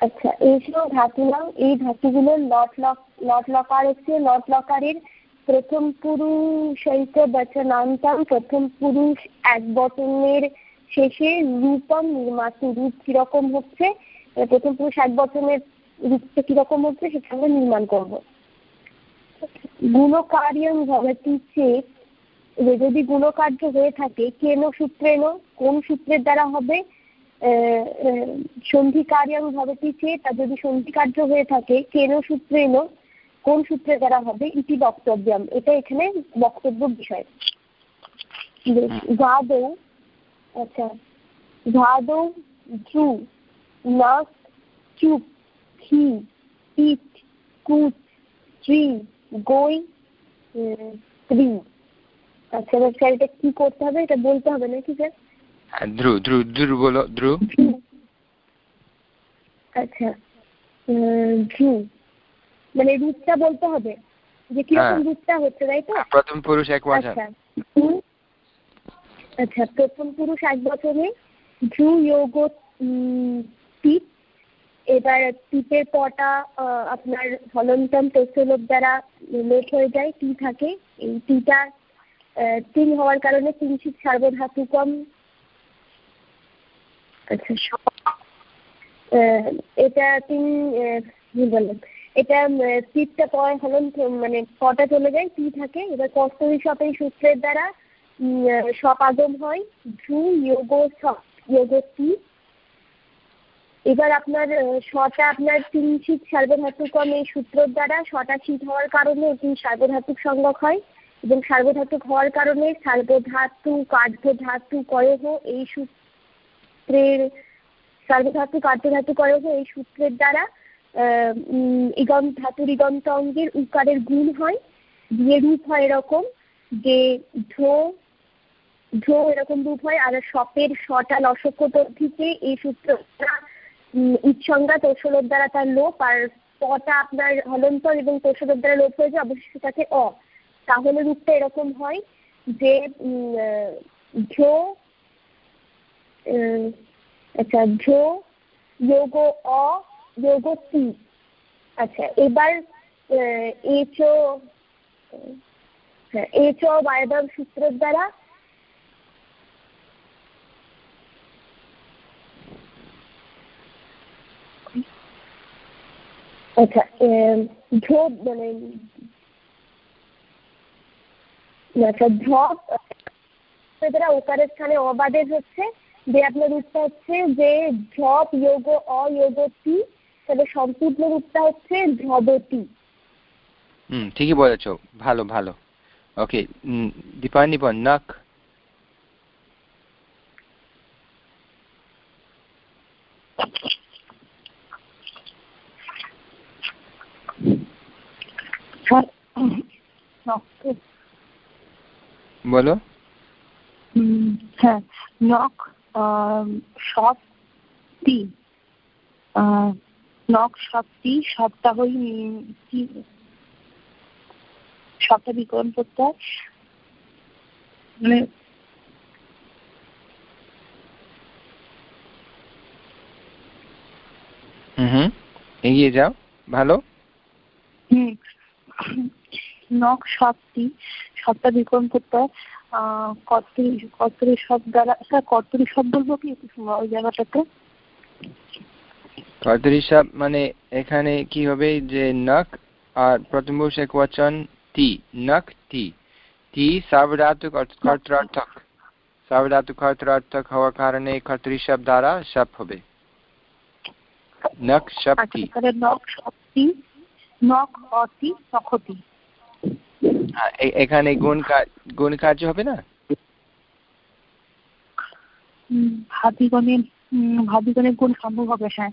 আচ্ছা এইসব ধাতুনাম, এই ধাতুগুলো লট লট লকার হচ্ছে লট লকারের প্রথম পুরুষ পুরুষৈক বচনান্তাম, প্রথম পুরুষ এক বচনের শেষে রূপম নির্মাতু, রূপ কীরকম হচ্ছে? প্রথম পুরুষ এক বচনের রূপটা কীরকম হচ্ছে, সেটা আমরা নির্মাণ করব। গুণকার্যম ভবতি চেত যদি গুণকার্য হয়ে থাকে, কেন সূত্রেন কোন সূত্রের দ্বারা হবে? সন্ধি কার্যম ভবতি চেত যদি সন্ধি কার্য হয়ে থাকে কেন সূত্রেন কোন সূত্রে দ্বারা হবে? ইতি বক্তব্যম। এটা এখানে বক্তব্য বিষয়। ধাদৌ আচ্ছা ধাদৌ ঝু নাক চুপ খি পিঠ কুচ ত্রি গই ত্রি। আচ্ছা স্যার এটা কি করতে হবে? এটা বলতে হবে নাকি স্যার ধ্রু ধ্রু ধ্রু বলো ধ্রু। আচ্ছা ধ্রু। মানে রূপটা বলতে হবে যে কীরকম রূপটা হচ্ছে তাই তো? প্রথম পুরুষ এক বচন আচ্ছা আচ্ছা প্রথম পুরুষ এক বচনে ধ্রু যোগ টিপ। এবার টিপের পটা আপনার হলন্তম তসলোপ দ্বারা লেট হয়ে যায় টি থাকে। এই টিটা তিন হওয়ার কারণে কিঞ্চিত সার্বধাতুকম আচ্ছা এটা তিন কি বলেন এটা টিপটা পয় হলন্ত মানে পটা চলে যায় টি থাকে? এবার কষ্টমী সপ এই সূত্রের দ্বারা সপ আগম হয় ধ্রু যোগ যোগ টি এবার আপনার শটা আপনার তিন শীত সার্বধাতুকম এই সূত্রের দ্বারা শটা শীত হওয়ার কারণে এটি সার্বধাতুক সংজ্ঞক হয়, এবং সার্বধাতুক হওয়ার কারণে সার্বধাতু কার্যধাতু কয়হ এই সূত্রের, সার্বধাতু কার্যধাতু কয়হ এই সূত্রের দ্বারা ইগম ধাতুর ইগন্ত অঙ্গের উকারের গুণ হয়, দিয়ে রূপ হয় এরকম যে ঢো ঢো এরকম রূপ হয়, আর সপের শটা লসক্য তদ্ধিতে এই সূত্র ইৎসংজ্ঞা তৌসলের দ্বারা তার লোপ, আর পটা আপনার হলন্তর এবং তোষকের দ্বারা লোপ হয়ে যায় অবশিষ্ট থাকে অ। তাহলে রূপটা এরকম হয় যে ঝো আচ্ছা ঝো, যোগ, অ, যোগ তি আচ্ছা এবার এচ হ্যাঁ এচ বায়দব সূত্রের দ্বারা। আচ্ছা ঝোপ মানে আচ্ছা দ্বারা ওকারের স্থানে অবাদের হচ্ছে। যে আপনার রূপটা হচ্ছে যে ঝপ যোগ অয়োগতি তবে সম্পূর্ণ রূপটা হচ্ছে ঝবতি হুম ঠিকই বলেছ। ভালো ভালো। ওকে দীপায়নি বল নাক বলো। হ্যাঁ নখ সব তি নখ সবটি সপ্তাহই সপ্তাহ বিকরণ করতে হয়। মানে হুম এগিয়ে যাও ভালো। হুম। নখ সপ্তি সপ্তাহ বিকরণ করতে হয়। কর্তরি কর্তরি সব দ্বারা কর্তরি বলব কি? ওই জায়গাটাতে। কর্তরি মানে এখানে কি হবে? যে নখ আর প্রথম পুরুষ এক বচন তি নখ তি সাবধাতুক কর্তরার্থক কর্তরার্থক হওয়ার কারণে কর্তরি দ্বারা সব হবে। নখ শক্তি নখ শক্তি নখ অতি নখতি এখানে গুণ গুণ কার্য হবে না? ভাবিগণের ভাবিগণের গুণ সম্ভব হবে হ্যাঁ।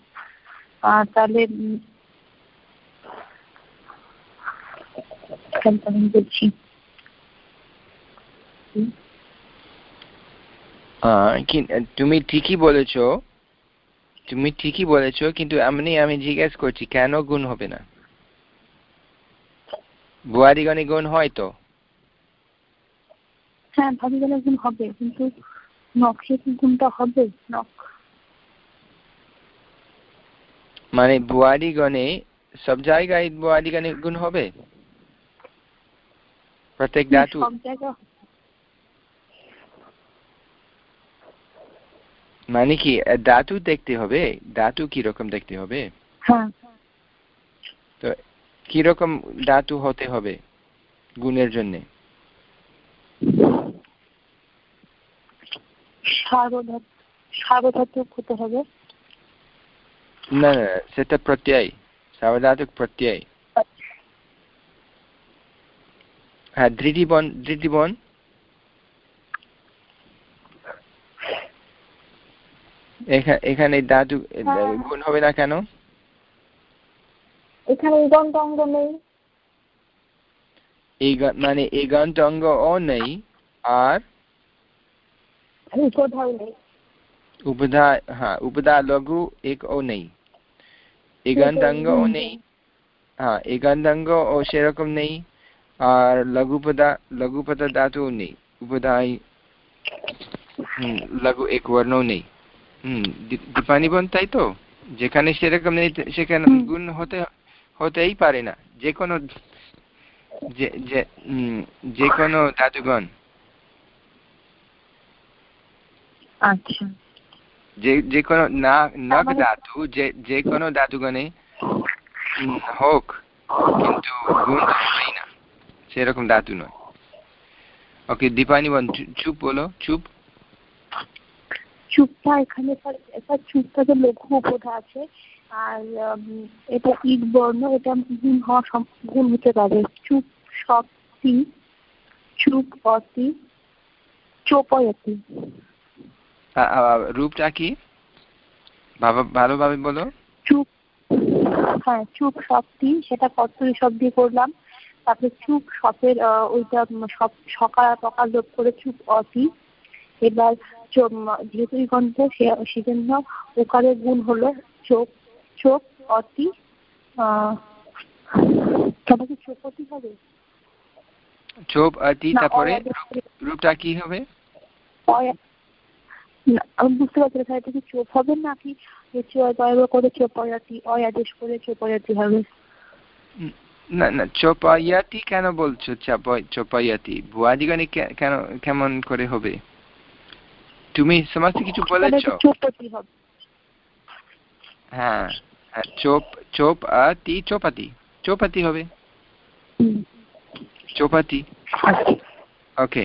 তাহলে বলছি। তুমি ঠিকই বলেছ তুমি ঠিকই বলেছ কিন্তু এমনি আমি জিজ্ঞেস করছি কেন গুণ হবে না? বুয়ারিগণে গুণ হয় তো? হ্যাঁ ভাবিগণে গুণ হবে কিন্তু নখে কি গুণটা হবে নখ। মানে বুয়ারিগণে সব জায়গায় বুয়ারিগণে গুণ হবে? প্রত্যেক ধাতু? সব জায়গা মানে কি ধাতু দেখতে হবে? ধাতু কি রকম দেখতে হবে? হ্যাঁ। তো কীরকম ধাতু হতে হবে গুণের জন্য? না না সেটা প্রত্যয় সার্বধাতুক প্রত্যয়। হ্যাঁ ধৃতিবন ধৃতিবন এখানে ধাতু গুণ হবে না কেন? এখানে ইগন্ত অঙ্গ নেই। মানে ইগন্ত অঙ্গ ও নেই আর উপধা হ্যাঁ উপধা লঘু এক ও নেই। ইগন্তাঙ্গ ও নেই। হ্যাঁ ইগন্তাঙ্গ ও সেরকম নেই আর লঘুপদা লঘুপদা ধাতু নেই। উপদায় লঘু এক বর্ণ নেই। হম দীপানিবন তাই তো? যেখানে সেরকম নেই সেখানে গুণ হতে হতেই পারে না। যে কোনো যে কোনো ধাতুগণ আচ্ছা। যে যে কোনো না নখ ধাতু যে যে কোনো ধাতুগণে হোক কিন্তু গুণ হবেই না। সেরকম ধাতু নয়। ওকে দীপানি বন চুপ বলো চুপ। চুপটা এখানে স্যার চুপটা যে লঘু উপধা আছে আর এটা ইট বর্ণ এটা গুণ হওয়া গুণ হতে পারে। চুপ শক্তি চুপ অতি চোপয়তি। রূপটা কি? ভালোভাবে বলো। চুপ হ্যাঁ চুপ শক্তি সেটা কর্তরি শব্দ দিয়ে করলাম। তারপরে চুপ সপের ওইটা সব সকাল সকাল যোগ করে চুপ অতি। এবার যেহেতু গন্ধ সেজন্য ওকারের গুণ হলো চোখ চোখ অতি চোপ আতি তারপরে রূপটা কি হবে? আমি বুঝতে পারছি না এটা কি চোপ হবে নাকি করে চোপায়াতি অয়াদেশ করে চোপায়াতি হবে? না না চোপায়াতি কেন বলছো? চোপায়াতি ভুয়াদিগণে কেন কেমন করে হবে? তুমি সমস্ত কিছু বলেছ? হ্যাঁ চোপ চোপ আতি চোপাতি চোপাতি হবে। চোপাতি। ওকে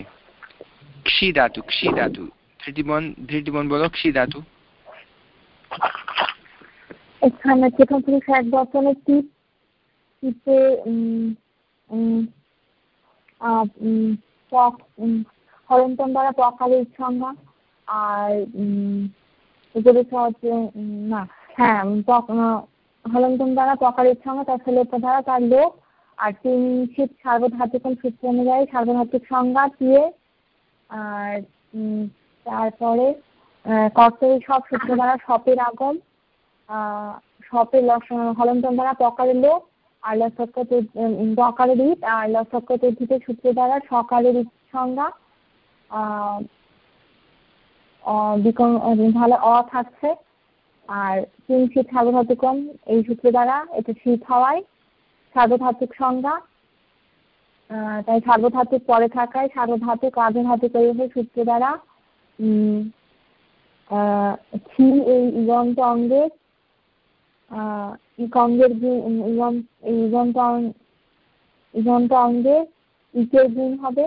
ক্ষি ধাতু ক্ষি ধাতু। ধৃতিবন ধৃতিবন বলো, ক্ষি ধাতু। এখানে প্রথম পুরুষ এক বচনের টিপ, টিপে হরন্তন দ্বারা প্রকারের সংজ্ঞা। আর উপদেশা হচ্ছে না হ্যাঁ হলন্তন দ্বারা প্রকারের সংজ্ঞা তার ছেলে দ্বারা তার লোক আর তিন শীত সার্বধাতুকম সূত্র অনুযায়ী সার্বধাতুক সংজ্ঞা দিয়ে আর তারপরে কর্তব্য সব সূত্র দ্বারা সপের আগম সপের হলন্তন দ্বারা প্রকারের লোক আর লসক্য প্রকারের ঈদ আর লসক্য তদ্ধিত সূত্র দ্বারা সকালের সংজ্ঞা তাহলে অ থাকছে। আর তিন শীত সার্বধাতুকম এই সূত্র দ্বারা এটা শীত হওয়ায় সার্বধাতুক সংজ্ঞা। তাই সার্বধাতুক পরে থাকায় সার্বধাতুক আর্ধধাতুক সূত্র দ্বারা ছি এই ইগন্ত অঙ্গের ইকঙ্গের ইগন্ত ইগন্ত অঙ্গে ইকের গুণ হবে।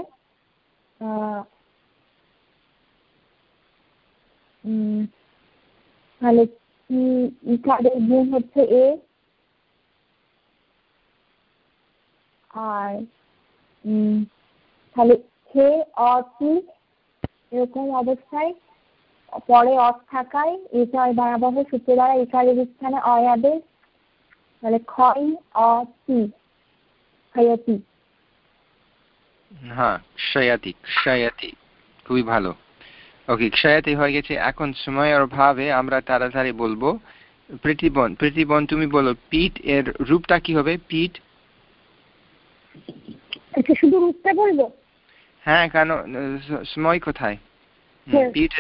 তাহলে ইকারের গুণ হচ্ছে এ আর তাহলে খে অতি এরকম অবস্থায়, পরে অফ থাকায় এটার ভয়াবহ সূত্র দ্বারা একারের স্থানে অয়াদেশ তাহলে ক্ষয় অতি ক্ষয়তি। হ্যাঁ খুবই ভালো। ওকে ক্ষয়াতি হয়ে গেছে। এখন সময়ের অভাবে আমরা তাড়াতাড়ি বলব। প্রীতিবন প্রীতিবন তুমি বলো পিঠ এর রূপটা কি হবে? পিঠ? আচ্ছা শুধু রূপটা বলব? হ্যাঁ কেন? সময় কোথায়? পিঠ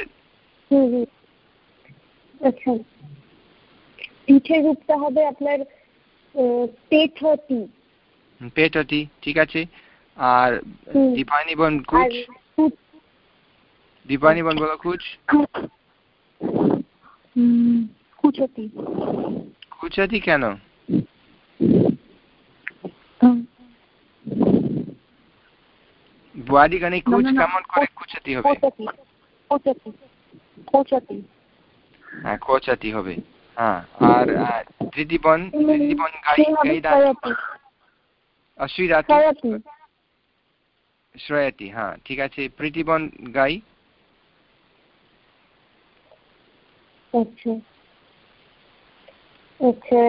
আচ্ছা। পিঠের রূপটা হবে আপনার পেটটি পেটটি ঠিক আছে। আর দীপানিবন কুচ? দীপানিবন বলো কুচ কুচতি কুচতি কেন? কুচ কেমন করে কুচতি হবে? হ্যাঁ কোচাতি হবে। হ্যাঁ আর তৃতীবন তৃতীবন গাই গাই অশ্বিরাতি শ্রয়াতি হ্যাঁ ঠিক আছে। প্রীতিবন গাই। আচ্ছা। আচ্ছা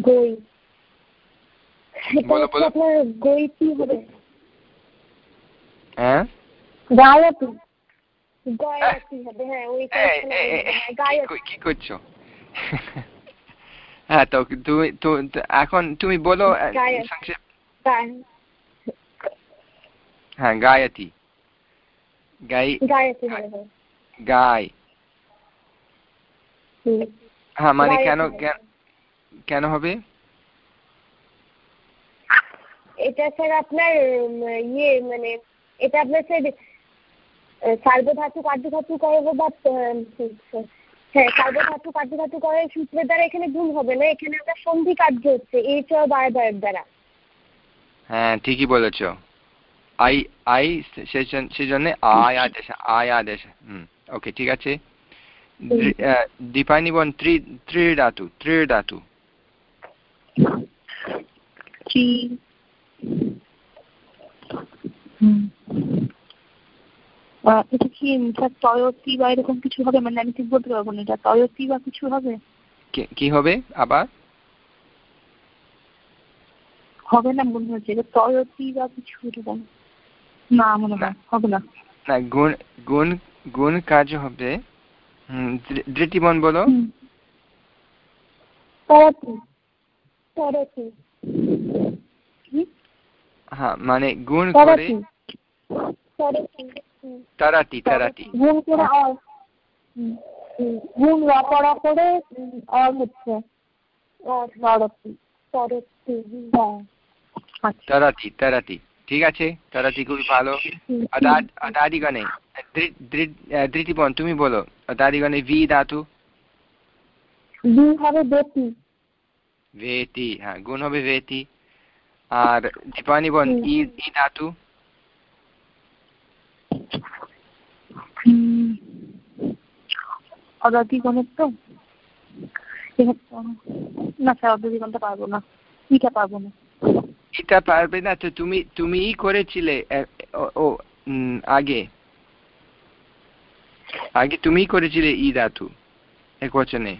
গই। আপনার গই কি হবে? হ্যাঁ? গায়ত্রী গায়ত্রী হবে হ্যাঁ ওই কি করছ? হ্যাঁ তো তুমি এখন তুমি বলো হ্যাঁ গায়তি। গাই হ্যাঁ মানে কেন কেন হবে? এটা স্যার আপনার ইয়ে মানে এটা আপনার স্যার সার্বধাতু কার্যধাতু করে বা হ্যাঁ সার্বধাতু কার্যধাতু করে সূত্রের দ্বারা এখানে গুণ হবে না এখানে আপনার সন্ধি কার্য হচ্ছে এই চ বায়বায়ের দ্বারা। হ্যাঁ ঠিকই বলেছ। আই আই সেজন্য আয় আদেশ আয় আদেশ। হুম ওকে ঠিক আছে? দীপানি বন ত্রি ত্রি ধাতু ত্রি। ধাতু এটা কি তয়তি বা এরকম কিছু হবে? মানে আমি ঠিক বলতে পারব না এটা তয়তি বা কিছু হবে? কি হবে আবার? হবে না মনে হচ্ছে এটা তয়তি বা কিছু এরকম না মনে হয় হবে না। না গুণ গুণ গুণ কাজ হবে। বলো। হ্যাঁ মানে গুণ করে তারাতি তারাতি গুণ করে গুণ করা করে আর হচ্ছে। তারাতি তারাতি ঠিক আছে? তারাতি খুবই ভালো। আদাদিগণে দৃষ্টিবন তুমি বলো। আদাদিগণে ভি ধাতু? ভেতি হ্যাঁ গুণ হবে ভেতি। আর ই ই ধাতু? অদাদিগণের তো? না স্যার অদাদিগণটা পারব না। ইটা পারব না। এটা পারবে না তো তুমি তুমি করেছিলে ও আগে। আগে তুমি করেছিলে ই ধাতু এক বচনে।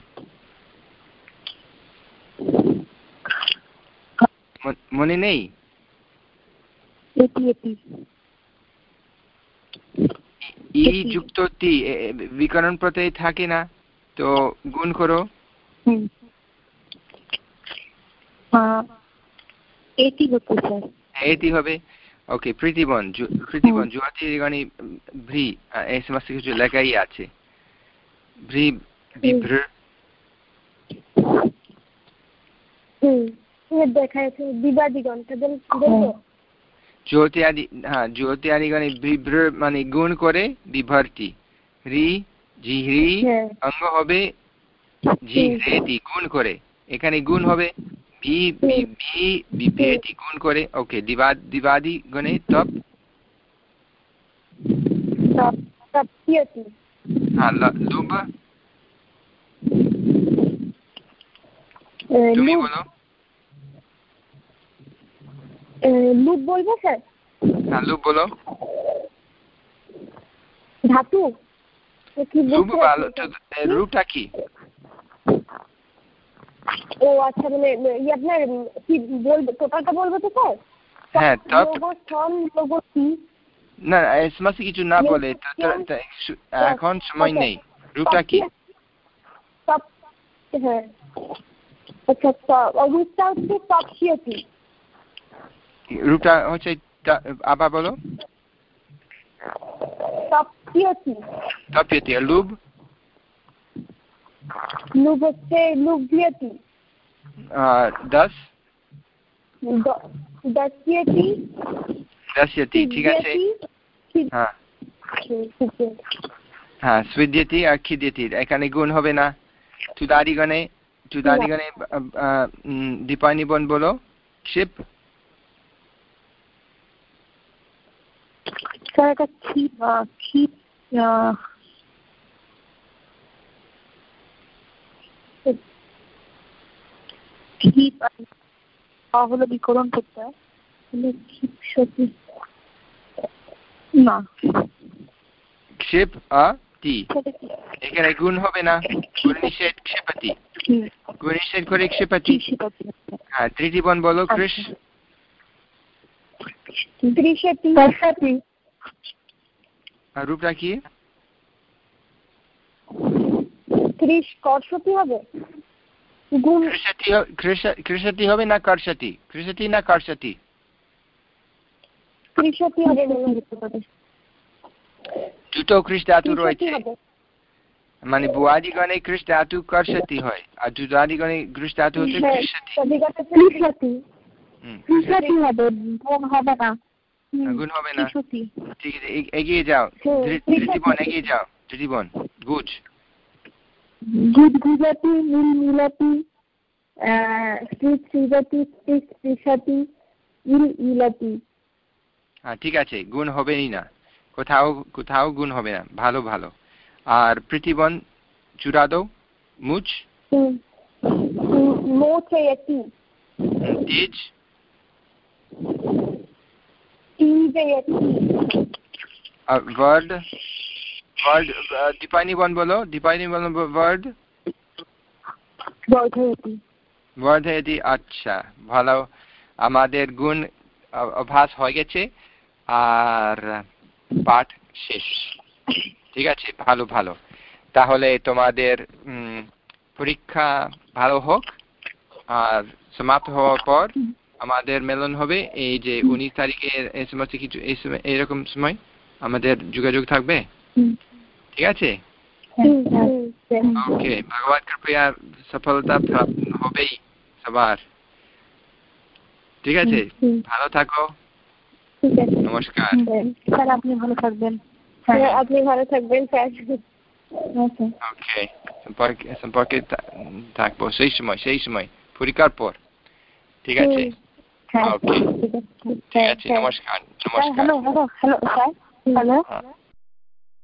মনে নেই? ই যুক্ত বিকরণ প্রত্যয় থাকে না তো গুণ করো। এটি হচ্ছে স্যার এটি হবে। ওকে প্রীতিবন প্রীতিবন জুয়াতিগণি ভ্রি এই সমস্ত কিছু লেখাই আছে। ভ্রি বিভ্র জ্যোতি আদি হ্যাঁ জ্যোতি বিভ্র মানে গুণ করে বিভর্তি। রি জি হ্রি অঙ্গ হবে জি হ্রেতি গুণ করে। এখানে গুণ হবে বি বি বি বিভেতি গুণ করে। ওকে দিবাদ দিবাদি গণে তপ। হ্যাঁ তুমি বলো। লুপ বলব স্যার? হ্যাঁ লুপ বলো। ধাতু। রূপটা কি? ও আচ্ছা মানে আপনার কি বলব টোটালটা বলব তো স্যার? হ্যাঁ না সমস্ত কিছু না বলে এখন সময় নেই। রূপটা কি? হ্যাঁ। আচ্ছা রূপটা হচ্ছে তপসিয়তি রূপটা হচ্ছে আবার বলো। তপসিয়তি তপসিয়তি আর হচ্ছে লুভিয়তি দশ ঠিক আছে। হ্যাঁ। হ্যাঁ আর খিদ্যতি এখানে গুণ হবে না। তুদাদিগণে তুদাদিগণে দীপানিবন বলো। ক্ষিপ স্যার ক্ষিপ ক্ষিপ ক্ষিপ হলো বিকরণ করতে ক্ষিপ সতী না। ক্ষিপ আ এখানে গুণ হবে না। গুণ নিষেধ ক্ষেপতি। গুণ নিষেধ করে ক্ষেপতি। হ্যাঁ তৃতীয়বন বলো কৃষ। দর্শাতি আর রূপটা কি? ত্রিশ কর্ষতি হবে? কৃষতি হবে না কর্ষতি কৃষতি না কর্ষতি কৃষতি হবে দুটো কৃষ ধাতু রয়েছে। মানে বুয়াদিগণে কৃষ ধাতু কর্ষতি হয় আর দুদাদিগণে কৃষ ধাতু হচ্ছে কৃষতি। কৃষতি। হবে গুণ হবে না। গুণ হবে না। ঠিক আছে এগিয়ে যাও। ধৃতিবন এগিয়ে যাও। ধৃতিবন গুজ। গুজগুজতি মিল মিলতি সৃজতি সৃষতি ইল ইলতি। হ্যাঁ ঠিক আছে গুণ হবেই না। কোথাও কোথাও গুণ হবে না ভালো ভালো। আর প্রীতিবন চূড়াদৌ মুচ? মোচয়তি তেজ? ওয়ার্ড বর্ধয়তি আচ্ছা ভালো। আমাদের গুণ অভ্যাস হয়ে গেছে আর পাঠ শেষ। ঠিক আছে ভালো ভালো। তাহলে তোমাদের পরীক্ষা ভালো হোক আর সমাপ্ত হওয়ার পর আমাদের মেলন হবে এই যে উনিশ তারিখে এই সমস্ত কিছু এই সময় এইরকম সময় আমাদের যোগাযোগ থাকবে? ঠিক আছে? ওকে ভগবান কৃপয়া সফলতা হবেই সবার। ঠিক আছে? ভালো থাকো। নমস্কার। স্যার আপনি ভালো থাকবেন। হ্যাঁ। আপনি ভালো থাকবেন স্যার। ওকে। সম্পর্কে সম্পর্কে থাকব। সেই সময় সেই সময় পরীক্ষার পর। ঠিক আছে? ওকে। ঠিক আছে। নমস্কার নমস্কার। Hello hello hello sir. Hello.